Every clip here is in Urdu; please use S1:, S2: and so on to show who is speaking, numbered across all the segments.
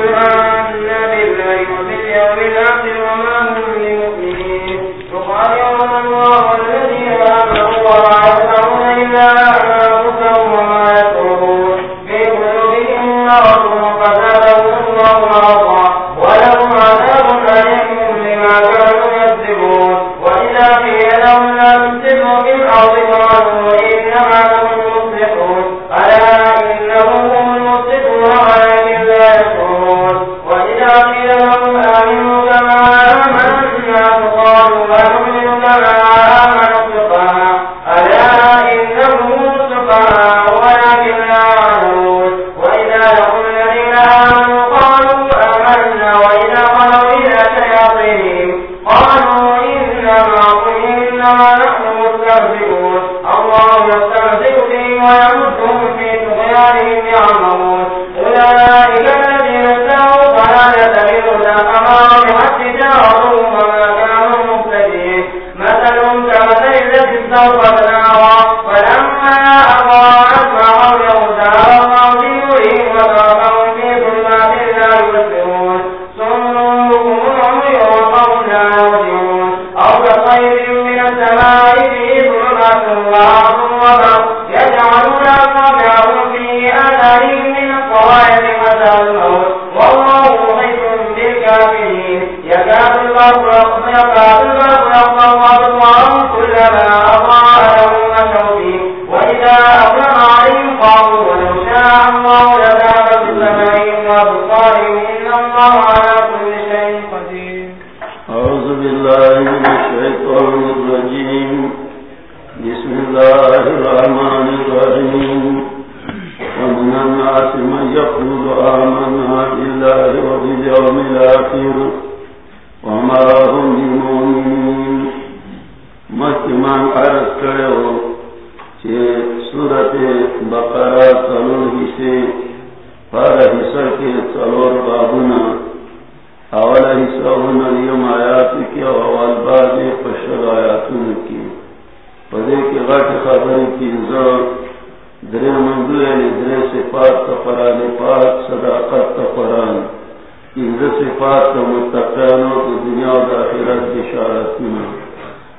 S1: کوئی سوئی پنجو در منزل یعنی در صفات تفران پاک، صداقت تفران پنجو صفات تو متقیانو تو دنیا و آخرت بشارتون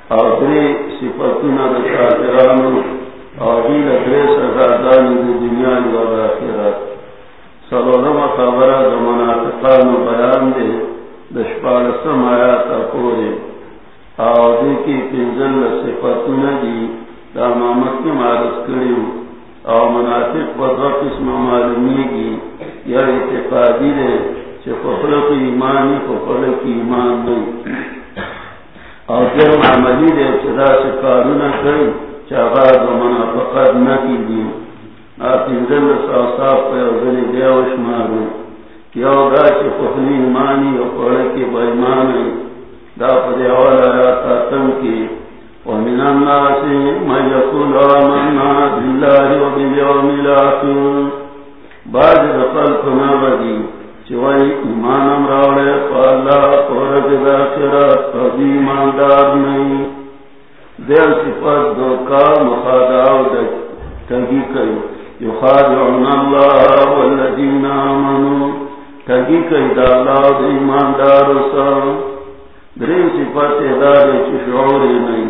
S1: اور در صفتون در شاکرانو اور غیل در سزادان در دنیا و آخرت. سلولم خبرہ در منافقانو بیان دے دشپال سم آیات اکورے اور دیکی پنزل صفتون دی دا مامت کی مارس کریو او مناسب پر قسم معلومی کی یا اعتقادی دے چھے پفر کی ایمانی پفر کی ایمان دے او جرم عملی دے چھے دا سکارو نہ کریو چاہاز و منافقات نہ کی دی آتین دن رساو صاف پر اوزنی دیوش مارو کیا ہوگا چھے پفر ایمانی و پفر کی بایمانی دا پر دیوالا را تاتم کی ومن الناس من يقول آمنا بالله وباليوم الآخر. بعض خلقنا بدي چوئی ایمان امراوڑے پالا پورت داخرات ابھی ایماندار نہیں. دیر صفت دو کا مخاداو تگی کئی. یخادعون اللہ والذین آمنوا. تگی کئی دا اللہ دا ایماندار سا دیر صفت دار چشعور نہیں.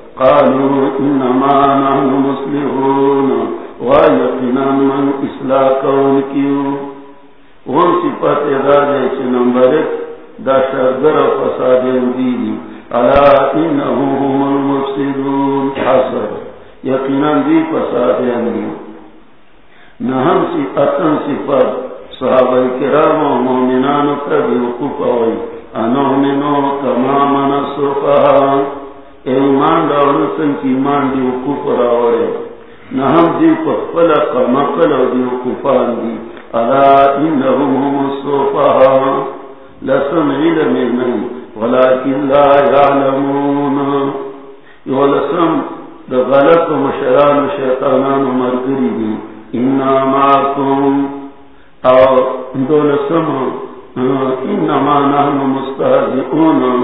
S1: قالوا إنما نحن مسلحون ويقنا من إصلاح قوم كيو غم صفات غالية نمبر دا شرگر فساد ديني ألا إنه هم المفسدون. حسر يقنا دي فساد یعنی. دي نحن صفاتن صفات صحابہ کرام و مومنان کا بیوقوف ہوئی انہوں نے نو کما ایمان راوڑی سن کی ایمان دی وقوف راوڑی نہم دی پخفل قمقل و دی وقوفان دی الا انہم هم الصوفہا لسم علم من ولیکن لا یعلمون۔ یو لسم دا غلط و مشران و شیطانان و مرگری دی۔ انا معاکم او دو لسم انما نحن مستحضئون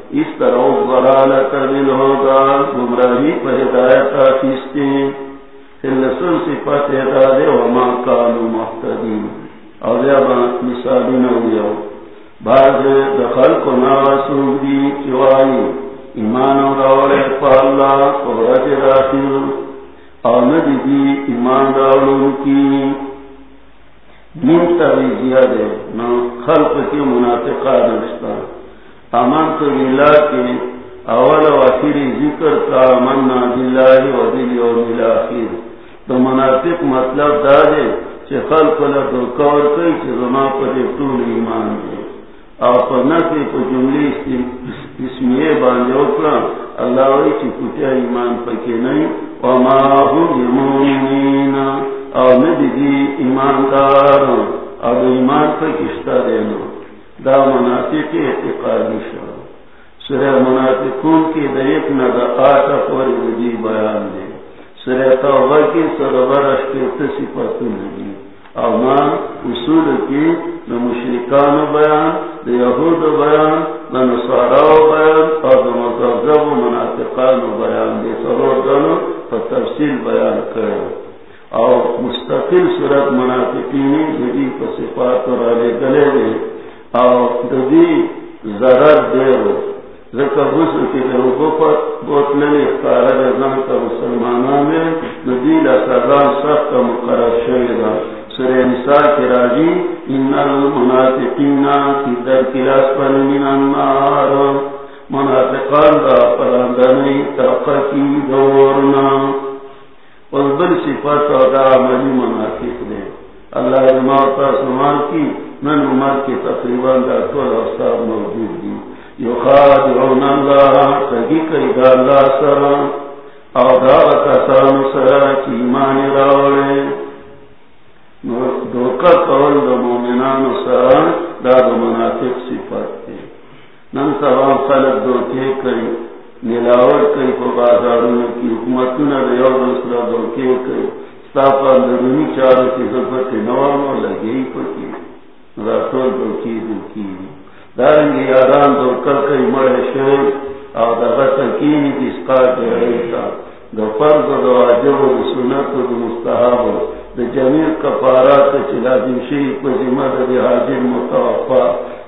S1: اس طرح ضلالت من ہوگا، گمراہی پر ہدایت حافظ صفت ہداد وما کالو مختدین اور جب مثالی نہ ہو بعض دخل کو نہ رسول دی چوائی۔ ایمان اور اور پالا قبرت راخل اور نہ دی ایمان داروں کی۔ من تبھی زیادہ خلق کی منافقہ رشتہ امن تو ملا کے اول و ذکر کا امن بلّہ وزیر اور ملا آخر تو مناسب مطلب دا دے کہ کور کئی کہ زما پر ایمان دے۔ او پر نفی پر جملی اسمیے باندے اکرا، اللہ وی چی کتیا ایمان پکے نہیں۔ وما هم یمونین او ندی دی ایماندار۔ او ایمان پر کشتا دا منافق اعتقادي شو. سورہ منافقون کی د ایک نہ د آٹھ پورې دی بیان دی سورہ توبہ کی سرور اشکرت صفاتونه دي او ما اصول کی د مشرکان بیان د یهود بیان د نصارا بیان او د مذهب منافقان بیان دي سرور دنو په تفصیل بیان کړو او مستقل صورت منافقین دې په صفات را لګلې او د ذکر غسل کی پر کا مسلمانان میں ندیل سزا سخت کا سر کی راجی ان المنافقین کی در کلاس پر من النار منافقان دا پراندنی ترقا کی دا عملی منافق دے اللہ جماعتا سمان کی من عمر کی تقریباً دا کل اصاب موجود دی یخادعون اللہ تحقیق ادا اللہ سرا۔ او دعوت کسان سرا چی ایمان راولے دوکا قول دا مومنان سرا، دا دا منافق صفت تے نن سوام خلق دوکے کئی نلاور کئی پا بازارون کی حکومتون دا یو دوسرا دوکے کئی ستاپا درونی چارو کی ضرورت پکی. دارنگی دو کئی مرے دا دا فرض و دا واجب و سنت و دا مستحاب دا چلا دیمشی کو ذمہ دا دی حاجر متوفا.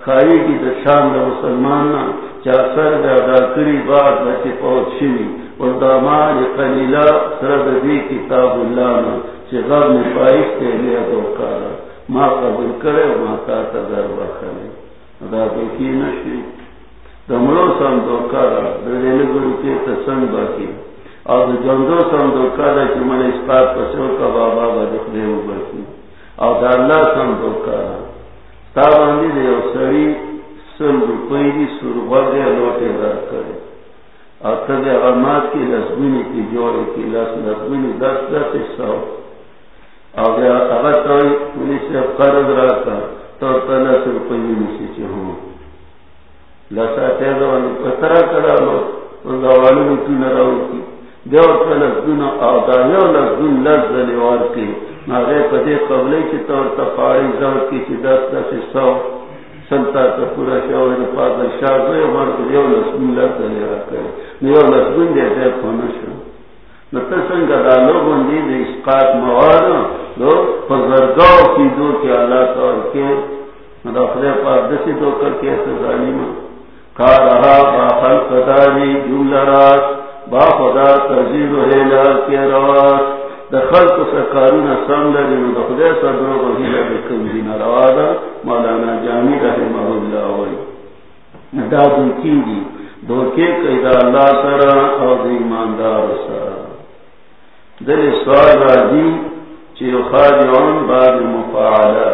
S1: کی دا شان دا مسلمان نا. چا سر دا دا کری دا چی شوی و قلیلہ سر دی کتاب اللہ نا چی غر نفائش تے لیا دو کارا ما قبل کرے و ما تا تذر بخلے۔ دا کی نشی دمرو سم دو کارا دریل کے تسنگ باقی۔ اور جندو سم دو کارا کی من اسپات پسو کا بابا با دخلے ہو باقی۔ اور دا اللہ سم دو کارا تا باندی دے او سری سل روپئی دی سرغر دے لوٹے در کرے۔ اور تب اغمات کی لسبینی کی جوڑے کی لس لسبینی دس دس سو۔ اور اگر توی منی سے قرض رہا کر تو تلس روپئی نسی چہوں۔ لسا تیزا والی پترا کرا لو وزاوالی مکی نراو کی؟ دیو تلس دون او دا یو لس دون لس دلیوار کی۔ ناغے پدے قبلے کی طور تفاعی زور کی چی دس دس سو۔ سنتا تا پورا شاوی پاکر شاہ دوی مرد دیو لس دون لس دلیوار کری نیو لس دون دے دے خونشو نتسنگا دا لوگوں دی دے اسقاط موارا دو پزرگاو کی دو کی اللہ طور کے مدفرے پاک دسی دو کر کے ایسے ظالم کارہا با خلق داری جملہ راس با خدا ترزیل و حیلال کے رواس۔ دا خلق سکارون سمد جنو دا خدای صدر و حیلہ بکم دین روادا مولانا جامی رحمہ اللہ وی دا دن کی دی دوکے قیدہ اللہ سرا اور ایماندار سرا دل سوال راجی چیو خاجعون بعد مفاعلہ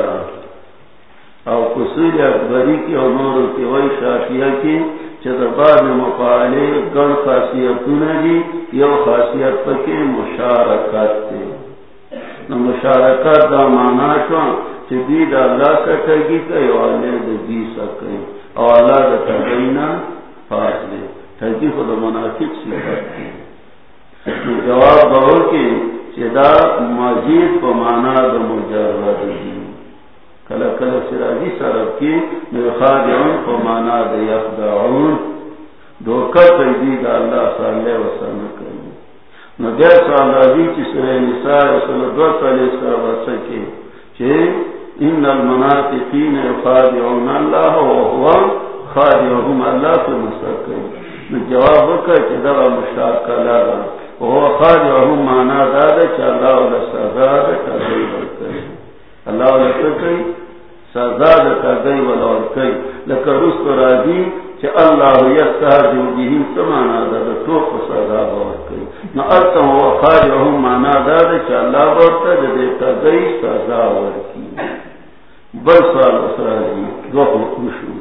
S1: او قصول اکبری کی او نور کی وی شافیہ کی چیز بعد مفاعلے گن خاصیتون یو خاصیت پکی مشارکت تے نو مشارکت دا مانا شوان چی دی اللہ سکرگی کئی او اللہ دا دی سکرگی او اللہ دا تغیینا فاصلے ترکی خود منافق صفت جواب بہر کی چدا مزید کو مانا د مجرد دی. کل کل سراجی سرب کی خادعون کو مانا د یخدعون. دھوکہ پیدی دا اللہ صلی اللہ وسلم کرنی نبی صلی اللہ چی سرے نساء رسول دو صلی سر وسکی چی ان المنافقین خادعون اللہ وهو خادعهم اللہ سے مستقیم جواب وکر چی دا مشاکہ لگا خاجهم مانا دادا چا اللہ علیہ سزا دا کئی ورکئی اللہ علیہ کئی سزا دا کئی ورکئی لکہ رست راجی چا اللہ سمانا توق سزا نا ارتا ہوا مانا چا اللہ سزا بل سال دو خوشو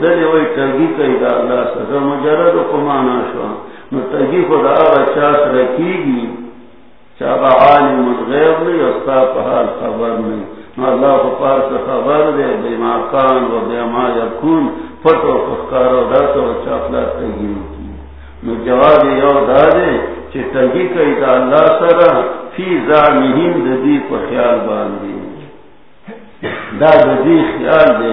S1: دلی وی ترگی کئی دا اللہ سزا مجرد مانا شو نو تگی خدا گی۔ چاہا عالم الغیب نہیں استا پہال خبر نہیں۔ اللہ کو پار سے خبر دے، بے ماکان و بے ما یکون پتو پخکارو داتو چاپلا تگی کی۔ نو جواب یو دا دے چی تگی کئی دا اللہ سرا فی زعنہم دی پا خیال باندی دا دی خیال دے۔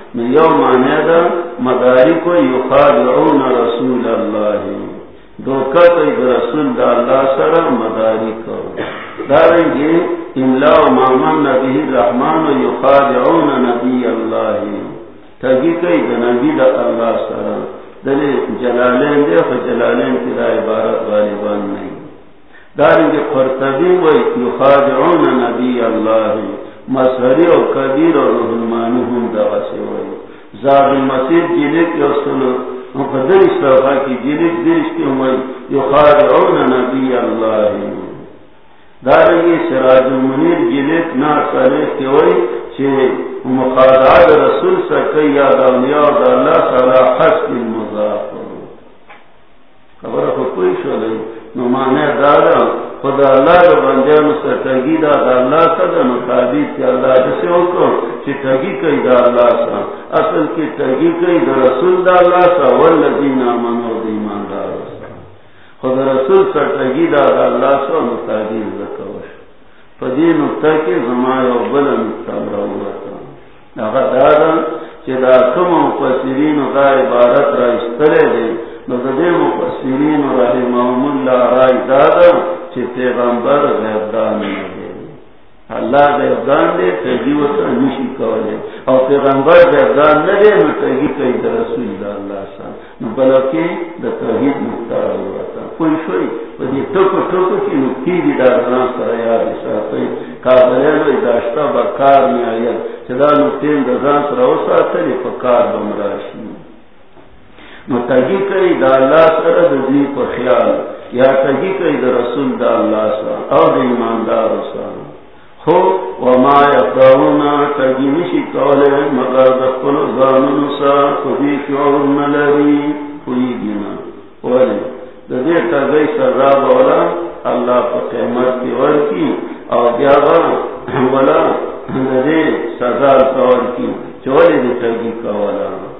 S1: یو مانے دا مداری کو یخادعون رسول اللہ. دو کت رسول دا اللہ سر مداری کو داریں گے املا و مامن نبی الرحمن و یخادعون نبی اللہ. تگی کئی دا نبی دا اللہ سر. دلے جلالین دے خو جلالین کی دا عبارت غالبان نہیں. دارنگ قرطبی و یخادعون نبی اللہ. مسہری و کبیر و رحمانہم دغسی و زاد المسید جلک یوصلو مقدر صفحہ کی جلک درش کی ہوئی یخادعون نبی اللہ. دارنگی سراج منیر المنیر جلک ناصرے کی ہوئی چھے مخادعات رسول سکی یاد اولیاء دا اللہ صلاح حسن المضاف خبر کو کوئی شو لئی. نو مانے دادا خدا اللہ دا بندیان سے تگی دا دا اللہ سا دا مطابق کی اللہ جسے ہوکو چی تگی کئی دا اللہ سا اصل کی تگی کئی دا رسول دا اللہ سا والذین آمنو دا ایمان دا رسا خدا رسول سا تگی دا دا اللہ سا مطابق زکوش فدی نکتا کی زمائی و بلا نکتا براولتا اگر دادا چی دا کم مفسرین دا عبارت را استرے دے مفسرین رحمهم اللہ رائی دادا چی پیغمبر غیبدان دے. اللہ غیبدان دے تجیوتا نشی کولے. او پیغمبر غیبدان ندے نو تجی کئی در رسول دا اللہ سا نو دا توحید مختار ہوا تا کوئی شوئی پدی ٹوکو ٹوکو کی نکتی دی دا رنا سر یاد ساتی کابلیلو اداشتا با کار می آید. چدا نکتین دا زان سر او ساتلی پا کار بمراشی تگی کئی دا اللہ سر دی پر خیال. یا تگی کئی دا رسول دا اللہ سر. او دا ایماندار سر. خو وما یقاونا تگی نشی کولے مگر دخل زانن سر. کبھی شعور نلری. کوئی گنا ولی. دا دے تگی سزا بولا. اللہ پر قیمت کی ور کی. او دیاغا ولا دا دے سزا کور کی. چولی دے تگی کولا.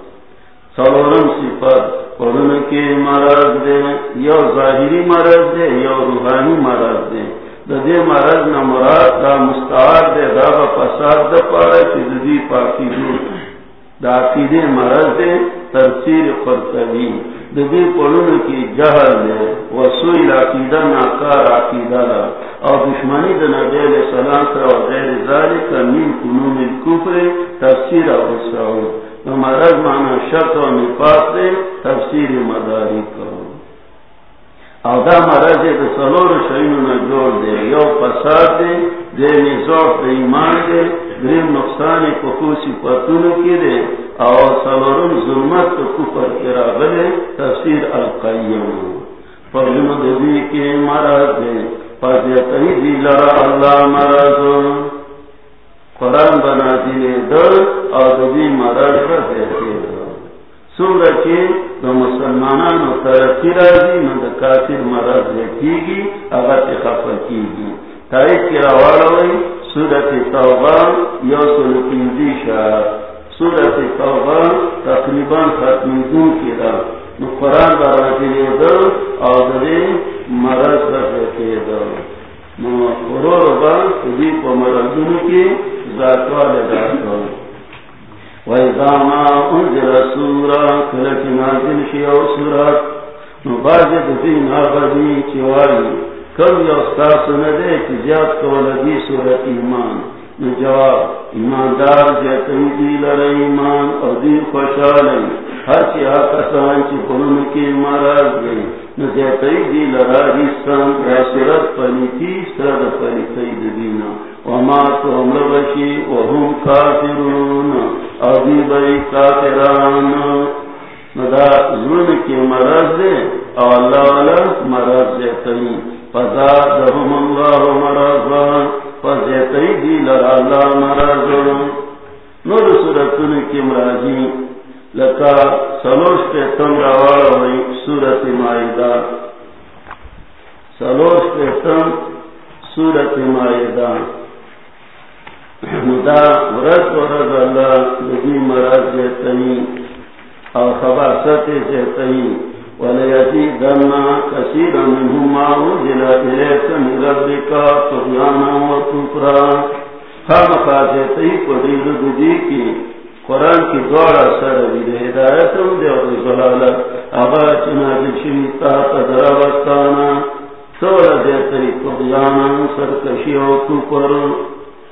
S1: سلورم صفت قرن کے مرض دے یو ظاہری مرض دے یو روحانی مرض دے۔ دے مرض نہ مراد، دا مستعار دے، دا با پساد دا پارا چی دی پاکی دو۔ دا عقیدے مرض دے، ترسیر قرطبی۔ دے قرن کی جہر دے، وسوئی عقیدہ ناکار عقیدہ دا۔ اور دشمنی دا نبی علیہ السلام سر و غیر ذالک من کنون الکفر، تفسیر ابو سعود مرض مانا شک و نفاق دے تفسیر مداری کرو او دا مرض دے سلور شئینو نا جوڑ دے یو پساد دے دے نزوف دے ایمان دے دریم نقصان کفوسی پتونو کی دے او سلورم ظلمت تو کفر کرا بلے تفسیر القیم. پرجنو دے دی کے مرض دے پس یتہی دی، لرا اللہ مرض. قرآن بنا دیے در اور دبی مرد پر دیکھے سن رکھے تو مسلمان ترقی راضی نہ تو کافر مرد دیکھے گی اگر خفر کی گی تاریخ کی رواڑ ہوئی، سورت توبہ یو سلوکی شاہ۔ سورت توبہ تقریباً ختم دون کی راہ قرآن بنا دیے در اور دبی مرد پر دیکھے در مرد کی وَإِذَا مَا أُنزِلَ سُورَةٌ كَلَكِ نَازِلْ شِيَوْ سُورَةٌ مُبَاجِدْ فِينَا غَدِي چِوَالِ کم یوستاس ندے کی زیاد کو لگی سورت ایمان جواب ایماندار جیتنی دی لر ایمان اور دی خوشحالی ہر چیہ کسان چی قرون کی مرض گئی نزیتی دی لرا ریستان راسرت پلیتی سرد پلیتی دینا وما تو ہم وهم کافرون ابھی بئی کافران ندا ظلم کی مرض دے او اللہ والا مرض دے تئی دیتی فزادهم اللہ مرضا فزیتی دی لرا اللہ مرض. نور سورتن کی مراجی لکا سلوش پہ تم روار ہوئی سورت مائدہ. سلوش پہ تم سورت مائدہ. مدا ورد ورد اللہ لدی مراد جیتنی اور خباست جیتنی ولیزیدنا کثیرا منہم آو جلا الیک من ربکا تغیانا و کفرا ہم خاصے تی پڑی دی کی، قرآن کی دوڑا سر دے ہدایت ہم دے اور ضلالت ابا چنا جشی تا تدرا وستانا۔ توڑا دے تری سرکشی او کفر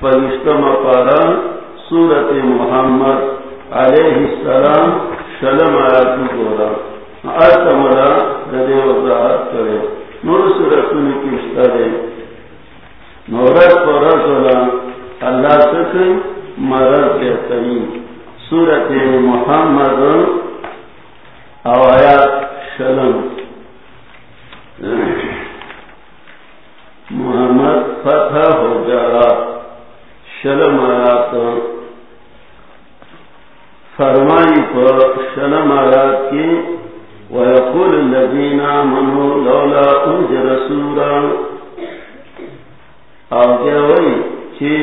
S1: فرشتم پارا سورت محمد علیہ السلام شلم آیاتی گورا آیت مرا ددے وضاحت کرے۔ نور سورتون کی اشترے مورت پر رسولا اللہ سکھ مرض کے ترین سورت محمد اوایات شلم محمد فتح ہو جا۔ رہا شلم آیات فرمائی پر شلم آیات کی، ويقول الذين آمنوا لولا أنزل سورة. آگیا وئی چی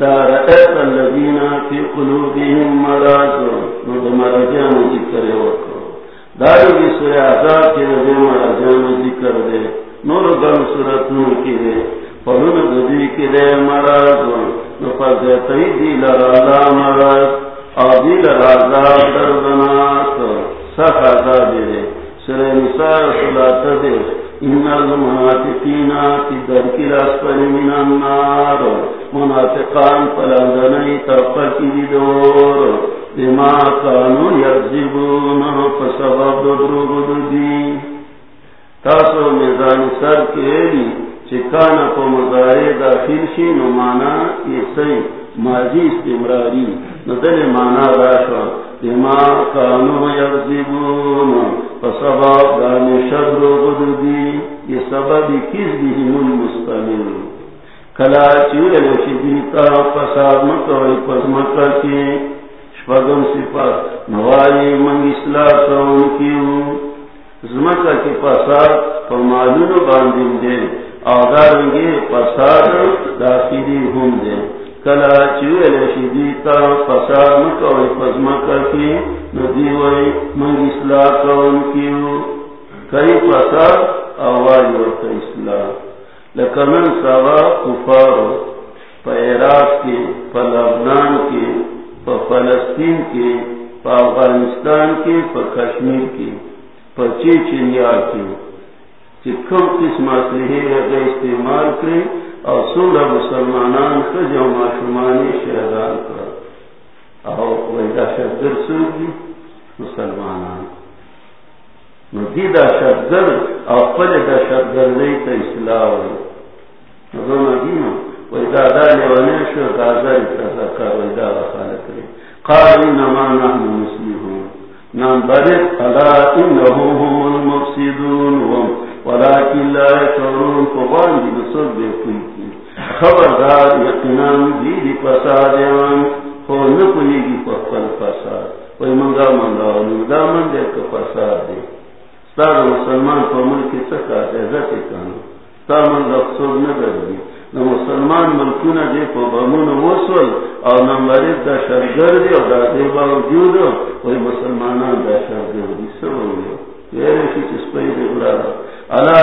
S1: دار ایت اللذین فی قلوبهم مراض نو دو ذکر وکو داری بھی سوری عذاب کی دو مراضیان ذکر دے، نور گن سورتون کی دے. فلون دو کی دے مراض نو فزیتی دی لرالا مراض آدی لرالا دردنات سخ عذاب دے سوری نساء صلاة دے ان المنافقین فی درک الاسفل من النار، منافقان پلندنی طرف کی دور، بما کانو یکذبون فسبب دروگ دی۔ تاسو میزان سر کے لی چکانا کو مزارے داخل شی نمانا یہ سی ماضی استمراری ندل مانا راشا، بما کانو یکذبون فسبب دانی شبر غدودی یہ سبب کس بھی مستمل کلا چیر لشدیتا فساد مکوئی پس مکر کی، شپگم صفات نوائی منگ اصلاح کون کیوں؟ زمکہ کی فساد فمالون باندن دے آدارنگے فساد داخلی ہم دے۔ کلا چویل شدیتا فساد مکوئی پزمکا کی ندی وی من اصلاح کون کیو۔ کئی فساد آواز ورطا اصلاح۔ لکنن سوا کفار پا عراق کی پا لبنان کی پا فلسطین کی پا افغانستان کی پا کشمیر کی پا چیچنیا کی چکم قسم اصلحی اگر استعمال کریں اور سولہ مسلمانان کا جو معشمانی شہدان کر اور وہ دہشت سوگی مسلمانان۔ ندی اور پل دہشت گرد نہیں تو اصلاح ہوئی۔ نظر ندی نا لیوانے شو کر خالق قال انما نحن مسلمون۔ نام هم المفسدون ولكن لا يشعرون دي بصد خبردار یقیناً خو گی پخل فساد وی منگا منگا نودا من دے که فساد. دے ستار مسلمان پا ملکی سکا عزتی کانو ستا من لفصول ندر دی مسلمان ملکون دے پا بامون وصول اور نمبر دہشت گردی اور دادی باوجود کوئی مسلمان دہشت گردی سب ہو اللہ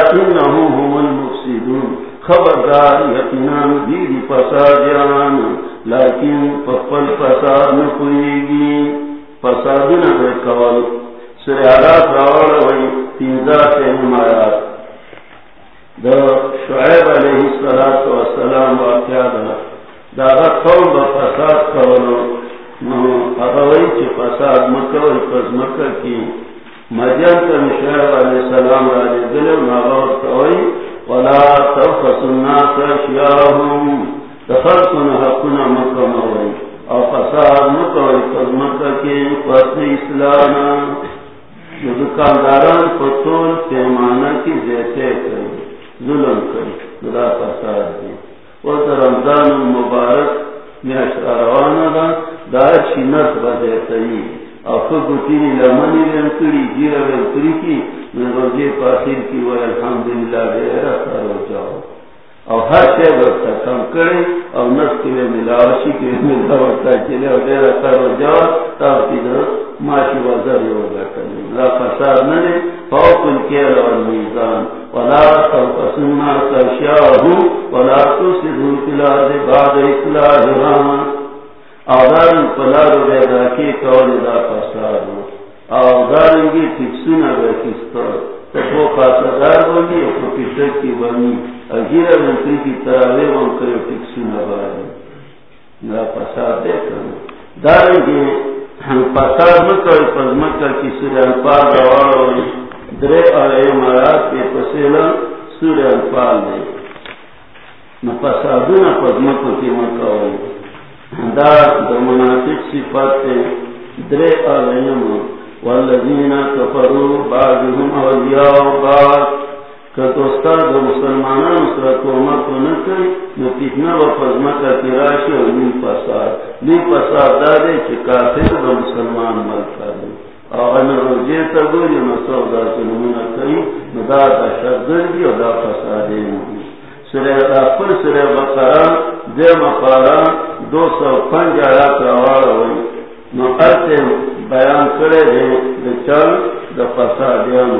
S1: هم المفسدون. خبردار یقیناً دیدی فسادیان. لیکن پپل فساد نکوئی فسادی کول وی تینزا دا شعیب علیہ السلام دا. قوم با فساد کولو. اگوئی چی فساد مکوئی مکر کی. مدین کا شعیب علیہ السلام را لے دلو ناغوت کوئی ولا تفس الناس اشیاهم تخلقنا حقنا مکموئی او فساد مکوئی پس مکر کی پس اسلانا جو دکانداران پتول پیمانہ کی زیتے کری ظلم کری دا فساد دی۔ وہ رمضان مبارک میں روانہ دا دا چینت بدے تئی اور گٹی لمنی رن کری جیر رن کری کی میں روزے پاسر کی وہ الحمدللہ غیر کرو جاؤ اور ہر شے وقت کم کرے اور نس کے لیے ملاوشی کے لیے ملاوٹا چلے اور دیر کرو جاؤ تب کی معاشی وزر ہوگا کرنے لا فساد نہ فوق الکیل والمیزان ولا تنقسمنا كشياه ولا تسدوا في الارض بعد اصلاحها. اوزار پلار ویدا کی کول دا فساد اوزار کی فکسنا وکستا تو خاصدار بنی او پیٹر کی بنی اگیر منتری کی تراوی ون کرے فکسنا بنی نا فساد دے کر دارنگی فساد مکر پزمکر کی سورہ پاک دوارو درے اور مرات کے پسیلا سورہ انفال دے نفسادونا پدمکو کی مکاوئی دا دا منافق صفات تے درے اور والذین کفروا بعضهم اولیاء بعض. کتوستا دا مسلمانان سر قومتو نکر نتیجنا و پزمکا کی راشی و لی فساد. لی فساد دا دے چی کافر دا مسلمان ملکا دے اور روزے تگوری نسو دا سنمونا کئی ندا دا شدر اور دا فسادے مجھے سرے دا پر سرے بقرہ دے مقارا دو سو پنج آیات روار ہوئی نو ارتے بیان کرے دے دے چل دا فسادیان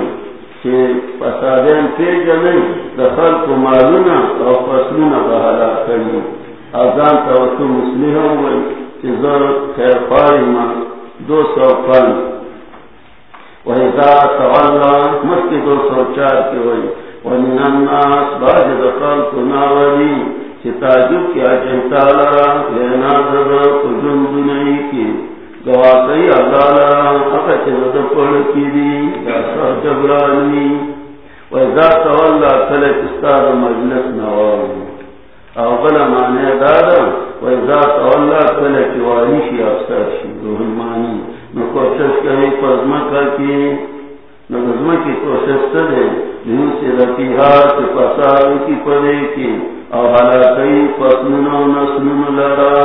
S1: چھے فسادیان پیجا نہیں دا خلق معلونا اور فصلونا بہلا کری ازان توسو مسلح ہوئی چھے زر خیر پاری ما دو سو پنج. وَإِذَا تَوَلَّا مَسْكِ دو سوچار کے ہوئی وَمِنَ النَّاسِ بَعْجِ دَخَلْتُ نَاوَلِي چِتَاجُب کیا جنتا لرا لینا در کجن دنئی کی گواتی اللہ لرا حقا چیزد پڑھ کی دی جاسا جبرانی۔ وَإِذَا تَوَلَّا کلت استاد مجلس نوالی او بلا معنی دادا، وَإِذَا تَوَلَّا کلت والیشی افسر شی روح المانی نو کوشش کرے پزمکا کی۔ نو کی کوشش کرے یوں سے رکی ہاتھ پسار کی پڑے کی او حالا کئی پسنو نسنو لڑا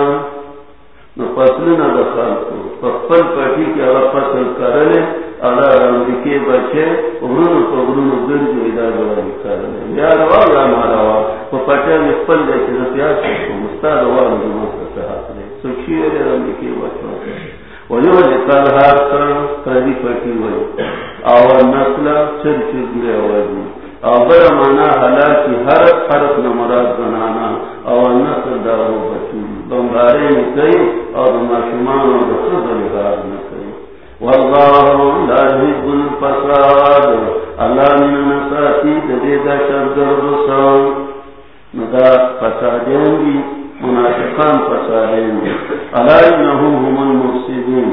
S1: نو پسنو نہ دخل کو پپل پٹی کی اگر پسل کرلے اللہ رنگ کے بچے اگرون کو اگرون گر جو ادار والی کرلے یا روا یا مارا وا وہ پٹے میں پل دے کے نتیاج کو مستاد وار جو مستاد ہاتھ لے۔ سکشی رنگ کے بچوں کردی پٹی ہوئی اور نسل چر چر ہوئی اور مانا حلا کی ہر فرق نمراد بنانا اور نسل دارو بچی۔ بمبارے میں کئی اور مشمان اور بلغار میں کئی واللہ اللہ من نساتی دے دا شرگر رسان مدا فسادین منافقان هم المفسدین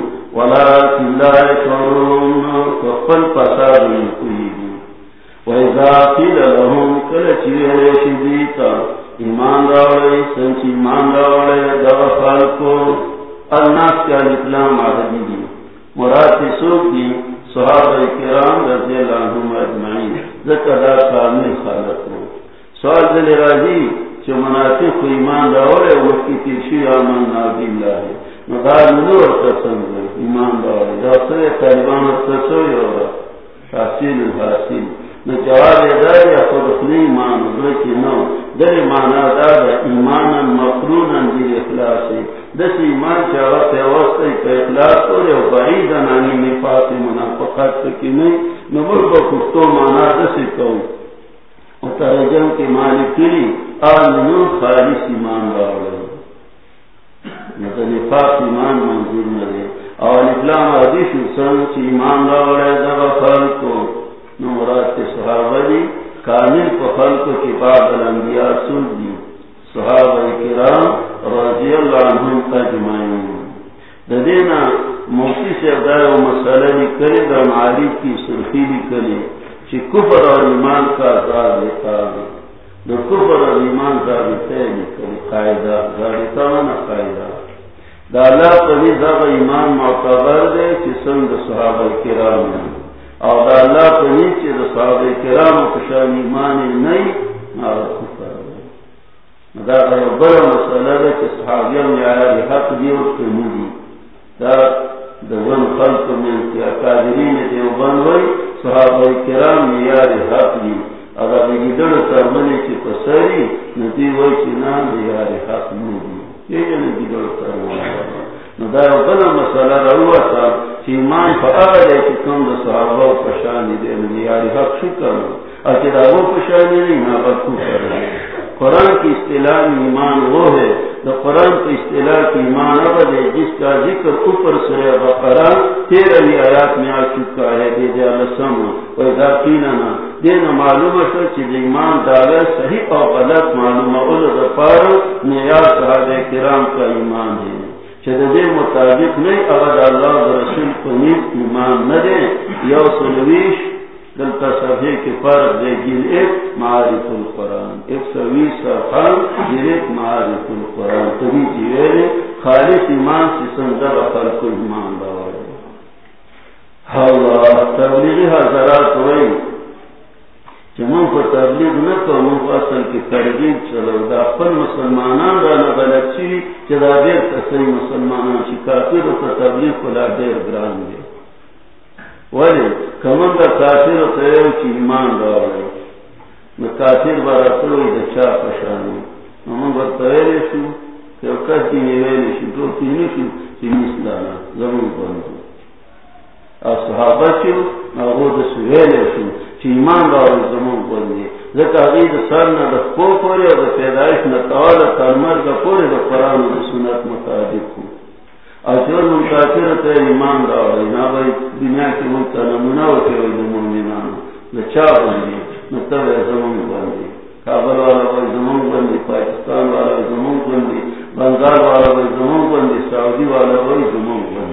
S1: فقل فساد وإذا قيل لهم كالتي شديتا ایمان راوڑے سنچ ایمان راوڑے دغا خالقو الناس کا دی مراد دی صحابہ کرام رضی اللہ عنہم اجمعین ذکر دا سوال دل ایمان راوڑے تیشی آمن نور قسم ایمان دا طالبان حاصل حاصل جواب یا خود ایمان دو کی نو در مانا دادا ایمان مقرون دی اخلاص. دس ایمان چاہا پیوستی پہ اخلاص کو رہے بعید انانی نفاق منافقات نہیں نبر کو کفتو مانا دسی کہوں ترجم کی مالک کلی آمنو، خالص ایمان راوڑے نفاق ایمان منظور نرے اور اسلام حدیث سن چی ایمان راوڑے دبا خلقو نمرات کے صحابہ دی، کامل کو خلقو کی بعد الانبیاء سن دی. صحابہ کرام رضی اللہ عنہم اجمعین. دینا موسی سے ادائے و مسئلہ لی کری دا معالیب کی سرخی لی کری چی کفر اور ایمان کا ذالتا دو کفر اور ایمان ذالتا لی کری قائدہ ذالتا وانا قائدہ دا اللہ پنی ذاب ایمان معتبر دے، چی سنگ صحابہ کرام اور دا اللہ پنی چی دا صحابہ کرام کشان ایمان نئی، نارا کفر دے دا غیر مسئلہ دے چی صحابیان یعیاری حق دیو کنی دی. دا دا ون خلق من کی اکادرین دیو بنوئی صحابہ کرام یعیاری حق دی. اگر بگی دل سرمنی چی پسری ندی وی چی نام یعیاری حق نو دی. یہ جو نہیں بگڑ سرمنی بلا مسئلہ دا رہا تھا ایمان فقر ہے کہ تم دو صحابہ و پشانی دے مجھے یاری حق شکر اور کہ وہ پشانی نہیں نہ بدکو کر رہے قرآن کی اصطلاح ایمان وہ ہے۔ جو قرآن کی اصطلاح کی ایمان ابد ہے، جس کا ذکر اوپر سرے سے بقرآن تیرہویں آیات میں آ چکا ہے۔ دے جا لسم پیدا کی نہ دینا معلوم ہے کہ ایمان داغ صحیح اور غلط معلوم پار معیار صحابہ کرام کا ایمان ہے۔ دے مطابق نہیں اگر اللہ رسول کو ایمان نہ دے یو سلویش دلتا صفحے کے فرق دے گل ایک معارف القرآن. ایک سویس صفحان گل ایک معارف القرآن. تبھی جیوے خالص ایمان سے سندر فرق ایمان باور اللہ تبلیغی حضرات ہوئی من کو تبلیغ نہ تو من اصل کی ترغیب چلو. دا اپن مسلمانان را نہ غلط چی دیر تصحیح مسلمانان چی کافر کو تبلیغ کو لا دیر گران دے ولی، کمن دا کافر و تیو چی ایمان داوڑے نہ کافر بارا تلوی دا چا پشانی من کو تیوی شو کہ وقت کی نیویلی شو دو تینی شو، چی مسلانا زمین بندو صحابہ چو نہ وہ دا سویلی شو ایمان دار زمان بندی ذکا غید سر نہ دا کو پوری اور دا پیدایش نہ تاوالا ترمر دا پوری دا قرآن دا سنت مطابق ہو. اچھر منتاثر تا ایمان دار نا بھائی دنیا کی منتا نمونا ہوتے ہوئی دا مومنان. نہ چا بندی، نہ تب زمان بندی. کابل والا بھائی زمان بندی، پاکستان والا زمان بندی، بنگال والا بھائی زمان بندی، سعودی والا بھائی زمان بندی.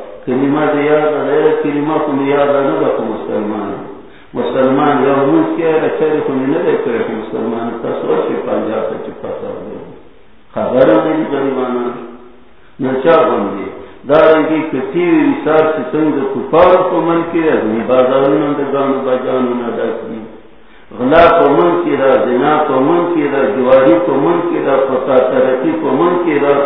S1: کلمہ دیا کلمہ کو یاد آنا مسلمان مسلمان یو روز کے رچر کو نہیں دے کرے مسلمان۔ کا تصور سے پنجاب سے چپا کر دے خبر نہیں غریبانا نچا بندی دارن کی کتی ویسار سے سنگ کفار کو من کی رہا بازار اندگان بجان نہ ڈاکی غلا کو من کی رہا زنا کو من کی رہا جواری کو من کی رہا پتا ترقی کو من کی رہا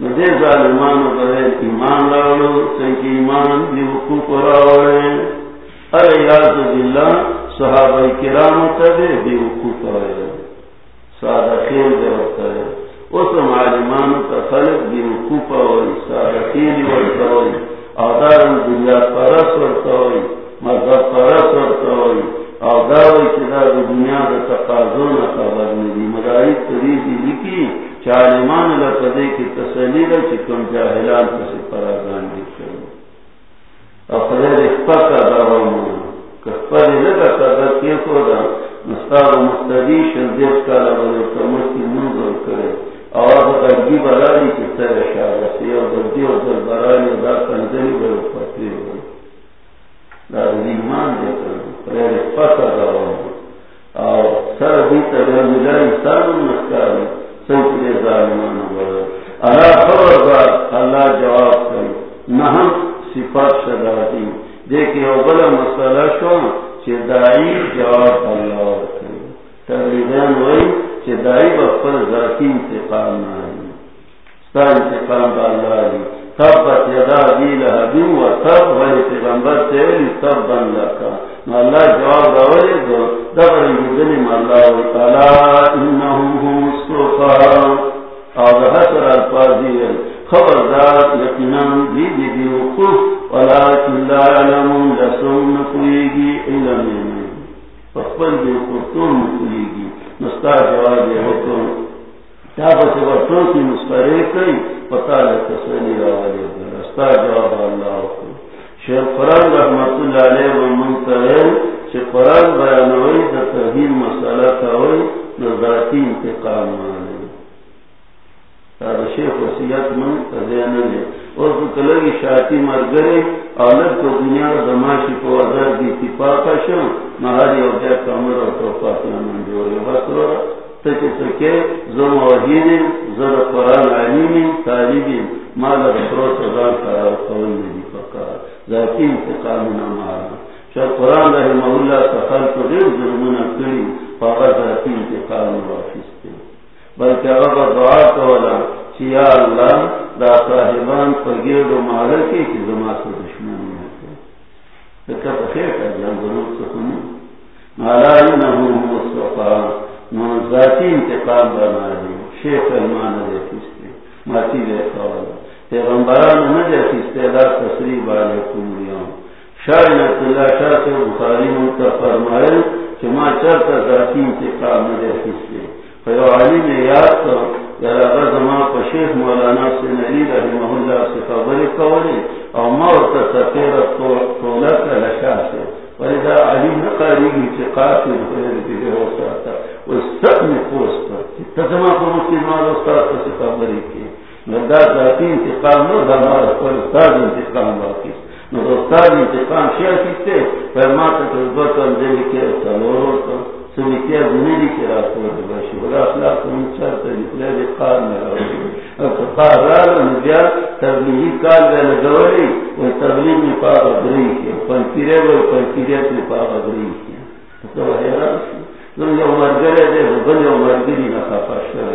S1: نو دی ظالمانو ایمان داولو سنچ ایمان دی حقوق قراولی ارے یاد باللہ صحابہ کرام تبے بے وقوف ہے سادہ خیل دے ہوتا ہے۔ اس معلمان کا خلق بے وقوف ہوئی سادہ خیل ورتا ہوئی آدار دنیا پرس ورتا ہوئی، مذہب پرس ورتا ہوئی۔ آدار چدا دنیا کا تقاضوں نہ خبر نہیں مداری طریقی لکھی چالمان لپدے کی تسلی دا چکم جاہلان پسی پراغان دی کرو اپنے رکھتا کا دعوی مانا کفر لگا تا دا کیفو دا مستاب و مستدی شنزیب کالا بلے کمس کی منظر کرے اور دا گی بلا دی دشمنی ہوتے ضرور نو ذاتی انتقام بنا دی شیخ علمان دے کستے ماتی دے پیغمبران کستے دا اللہ شاہ سے بخاری کہ ما چرتا ذاتی انتقام کستے علی نے یاد کر ذرا زما شیخ مولانا سے نری رحمہ اللہ سے خبر اور موت سفیر تولا کا لشا سے ویسا علی نہ کری گی کہ قاتل ہوئے ہو سکتا وہ سب نے پوسٹ کر تجمہ کو مسلمان استاد سے خبر کی مدا ذاتی انتقام نہ ہمارا پر استاد انتقام باقی نہ استاد انتقام شیخ کیتے فرماتے کہ بطن دے کے تلورو تو سمیتیا زمیدی کی راسو دے باشی. بلا اخلاق من چرتا جتلے دے قار میں رو قار رالو نبیا تبلیغی کال بے لگولی و تبلیغ میں پاک ادری کی پنکیرے و پنکیریت میں پاک ادری کی تو حیران سی دن جو مرگرے دے، بل جو مرگری نخا پاشا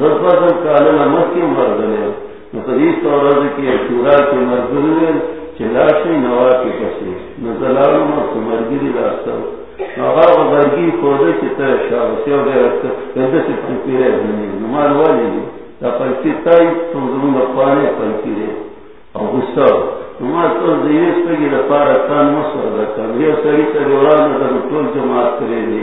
S1: رہے دے زرفازم کالنا مکی مرگرے نقدیس تو رضی کی شورا کی مرگرے چلاشی نوا کی کسی نزلالو مرگ مرگری راستہ برگی کھودے کی طرح شاوسی ہو گیا کہتے سے پنکیرے بنی نمال والی دی تا پنکیتائی تم ضرور اپانے پنکیرے اور غصہ۔ نمال تو زیویس پہ گی رفار اکان مصر دکھا یہ سری سری اولاد در طول جماعت کرے دی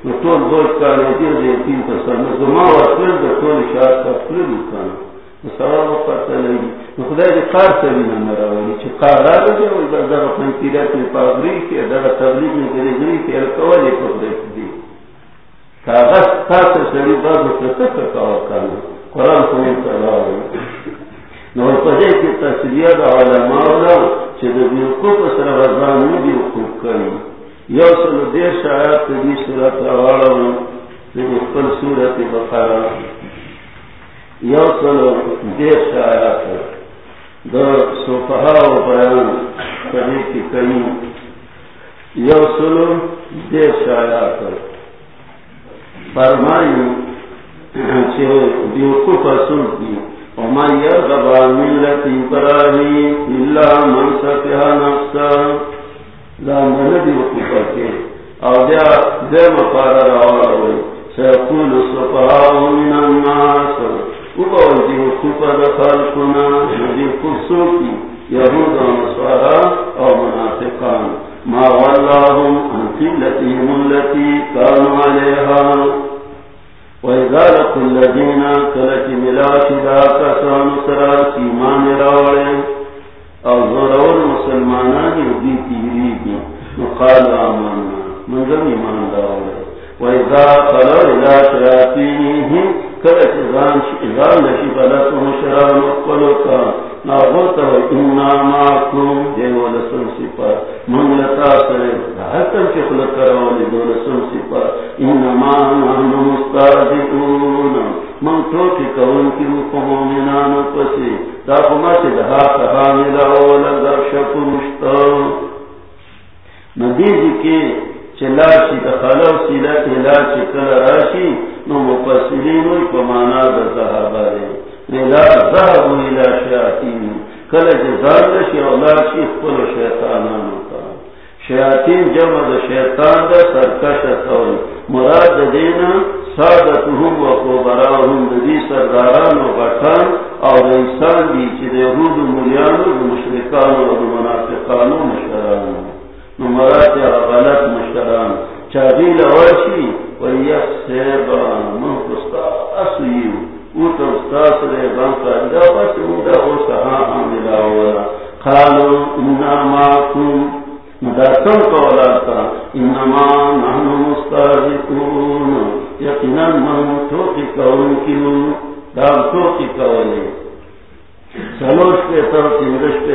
S1: تھی وہ ٹول بوجھ کا تین پر سر. میں زمان وصل دے ٹول اشاعت کا پھر لکھانا سوال وہ پتہ نہیں خدا دے کار سے بھی نہ مرا کار آ گئے وہ در اپنی تیرت میں پاگری کے در تبلیغ میں گری گری کے الکوالی کو دیکھ دی کاغذ تا سے سڑی بات سے کرنا قرآن کو نو پدے کی تصویر دا علماء دا چھے دا بیوقوف سر رضان میں بیوقوف کرنی یو سلو دیر شایات دی صورت دی صورت بقارا یو سلو دیر شایات صفحہ و بیان پدے کی کئی. یو سلو دیر شایات فرمائی چھے بیوقوف اصول کی ومن يرغب عن من لا من او بیا دیم پارا راوڑا ہوئی سیقول من الناس. اوباو دیو خوپا دخل کنا ندیو کسو کی او منافقان. ما واللہم ان قلتهم اللتی کانو علیہا وَإِذَا لَقُوا الَّذِينَ كَلَتِ مِلَاشِ دَا كَسَانُ سَرَا سِيمَانِ اور زورور مسلمانان دی تیری دی نقال آمانا منظم ایمان داوله وَإِذَا قَلَوْ إِلَى شَيَاطِينِهِمْ كَلَتِ ذَانْ شِئِذَانْ لَشِبَ لَكُمْ شَرَانُ وَقَلُوكَ ناغوتا وَإِنَّا مَعَكُمْ دیو لسن سپا من لتا سرے حتم کی خلق کراولی دو لسن سپا انما نحن مستاذئون من توکی کون کی مکو مومنان پسی۔ تا کما چی دہا کحامل اولا در شک مشتا ندیجی کی چلا چی دخلو سیلا تلا کل راشی، نو مپسلین وی پمانا در صحابہ دے لیلا ذہبو الى شیاطین. کل جزار لشی اولا شی خپل شیطانانو تا. شیاطین جمع دا شیطان دا سرکش تول مراد دینا سادتهم و قبراهم دی سرداران و بطان او ریسان دی چی دی رود ملیانو و مشرکان و منافقان و مشران. نمرات غلط مشران چاگیل ورشی سیبان. منفستا اسویو. ریبان بس او سہا عاملا ورا قالو انا ماکم انما نحن مستاذکون. من توقی کیو. دام توقی سلوش پہ تر تندش پہ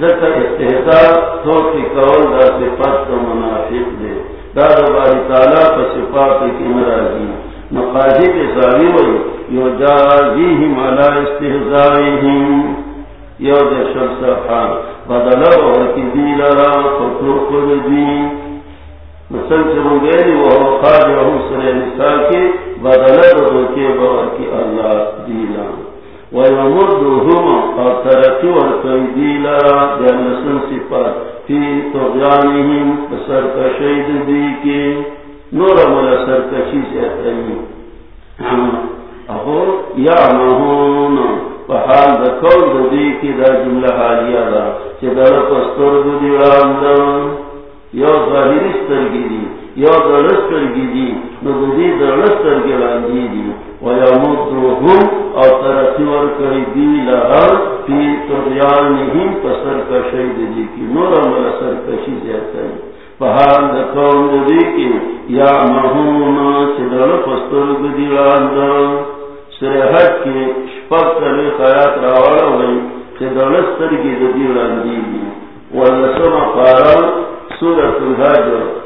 S1: ذکر تو کی قول دا صفت منافق دے. دا دا باری تعالیٰ پا صفات کی مرازی. مقاضی کے ساری ہوئی، یو جازیہم علا استحضائیہم یو مثل وہ گئے وہ کے بدلت کی اللہ دیلا وَيَمُرْدُهُمْ ترقی اور دیلا صفات فی تغیانہم سر دی کے نور ملا سر سے اتنی اہو یا مہون دا کول دی کی دا جملہ حالیہ دا چی دا پستر دا یو ظاہری سترگی دی یو دلس سترگی دی نو دی دلس سترگی لاندی دی و یمدوهم او ترقی ورکری دی لها فی تغیانهم پسر کشی دی کی. نور عمل سر کشی زیادتا ہے پہان دا قوم دی کی، یا مہونا چدل پسترگ دی لاندا سرحد کی شپک تلی خیات راوڑا ہوئی چدل سترگی دی لاندی دی والنسم قارا، سورة سورت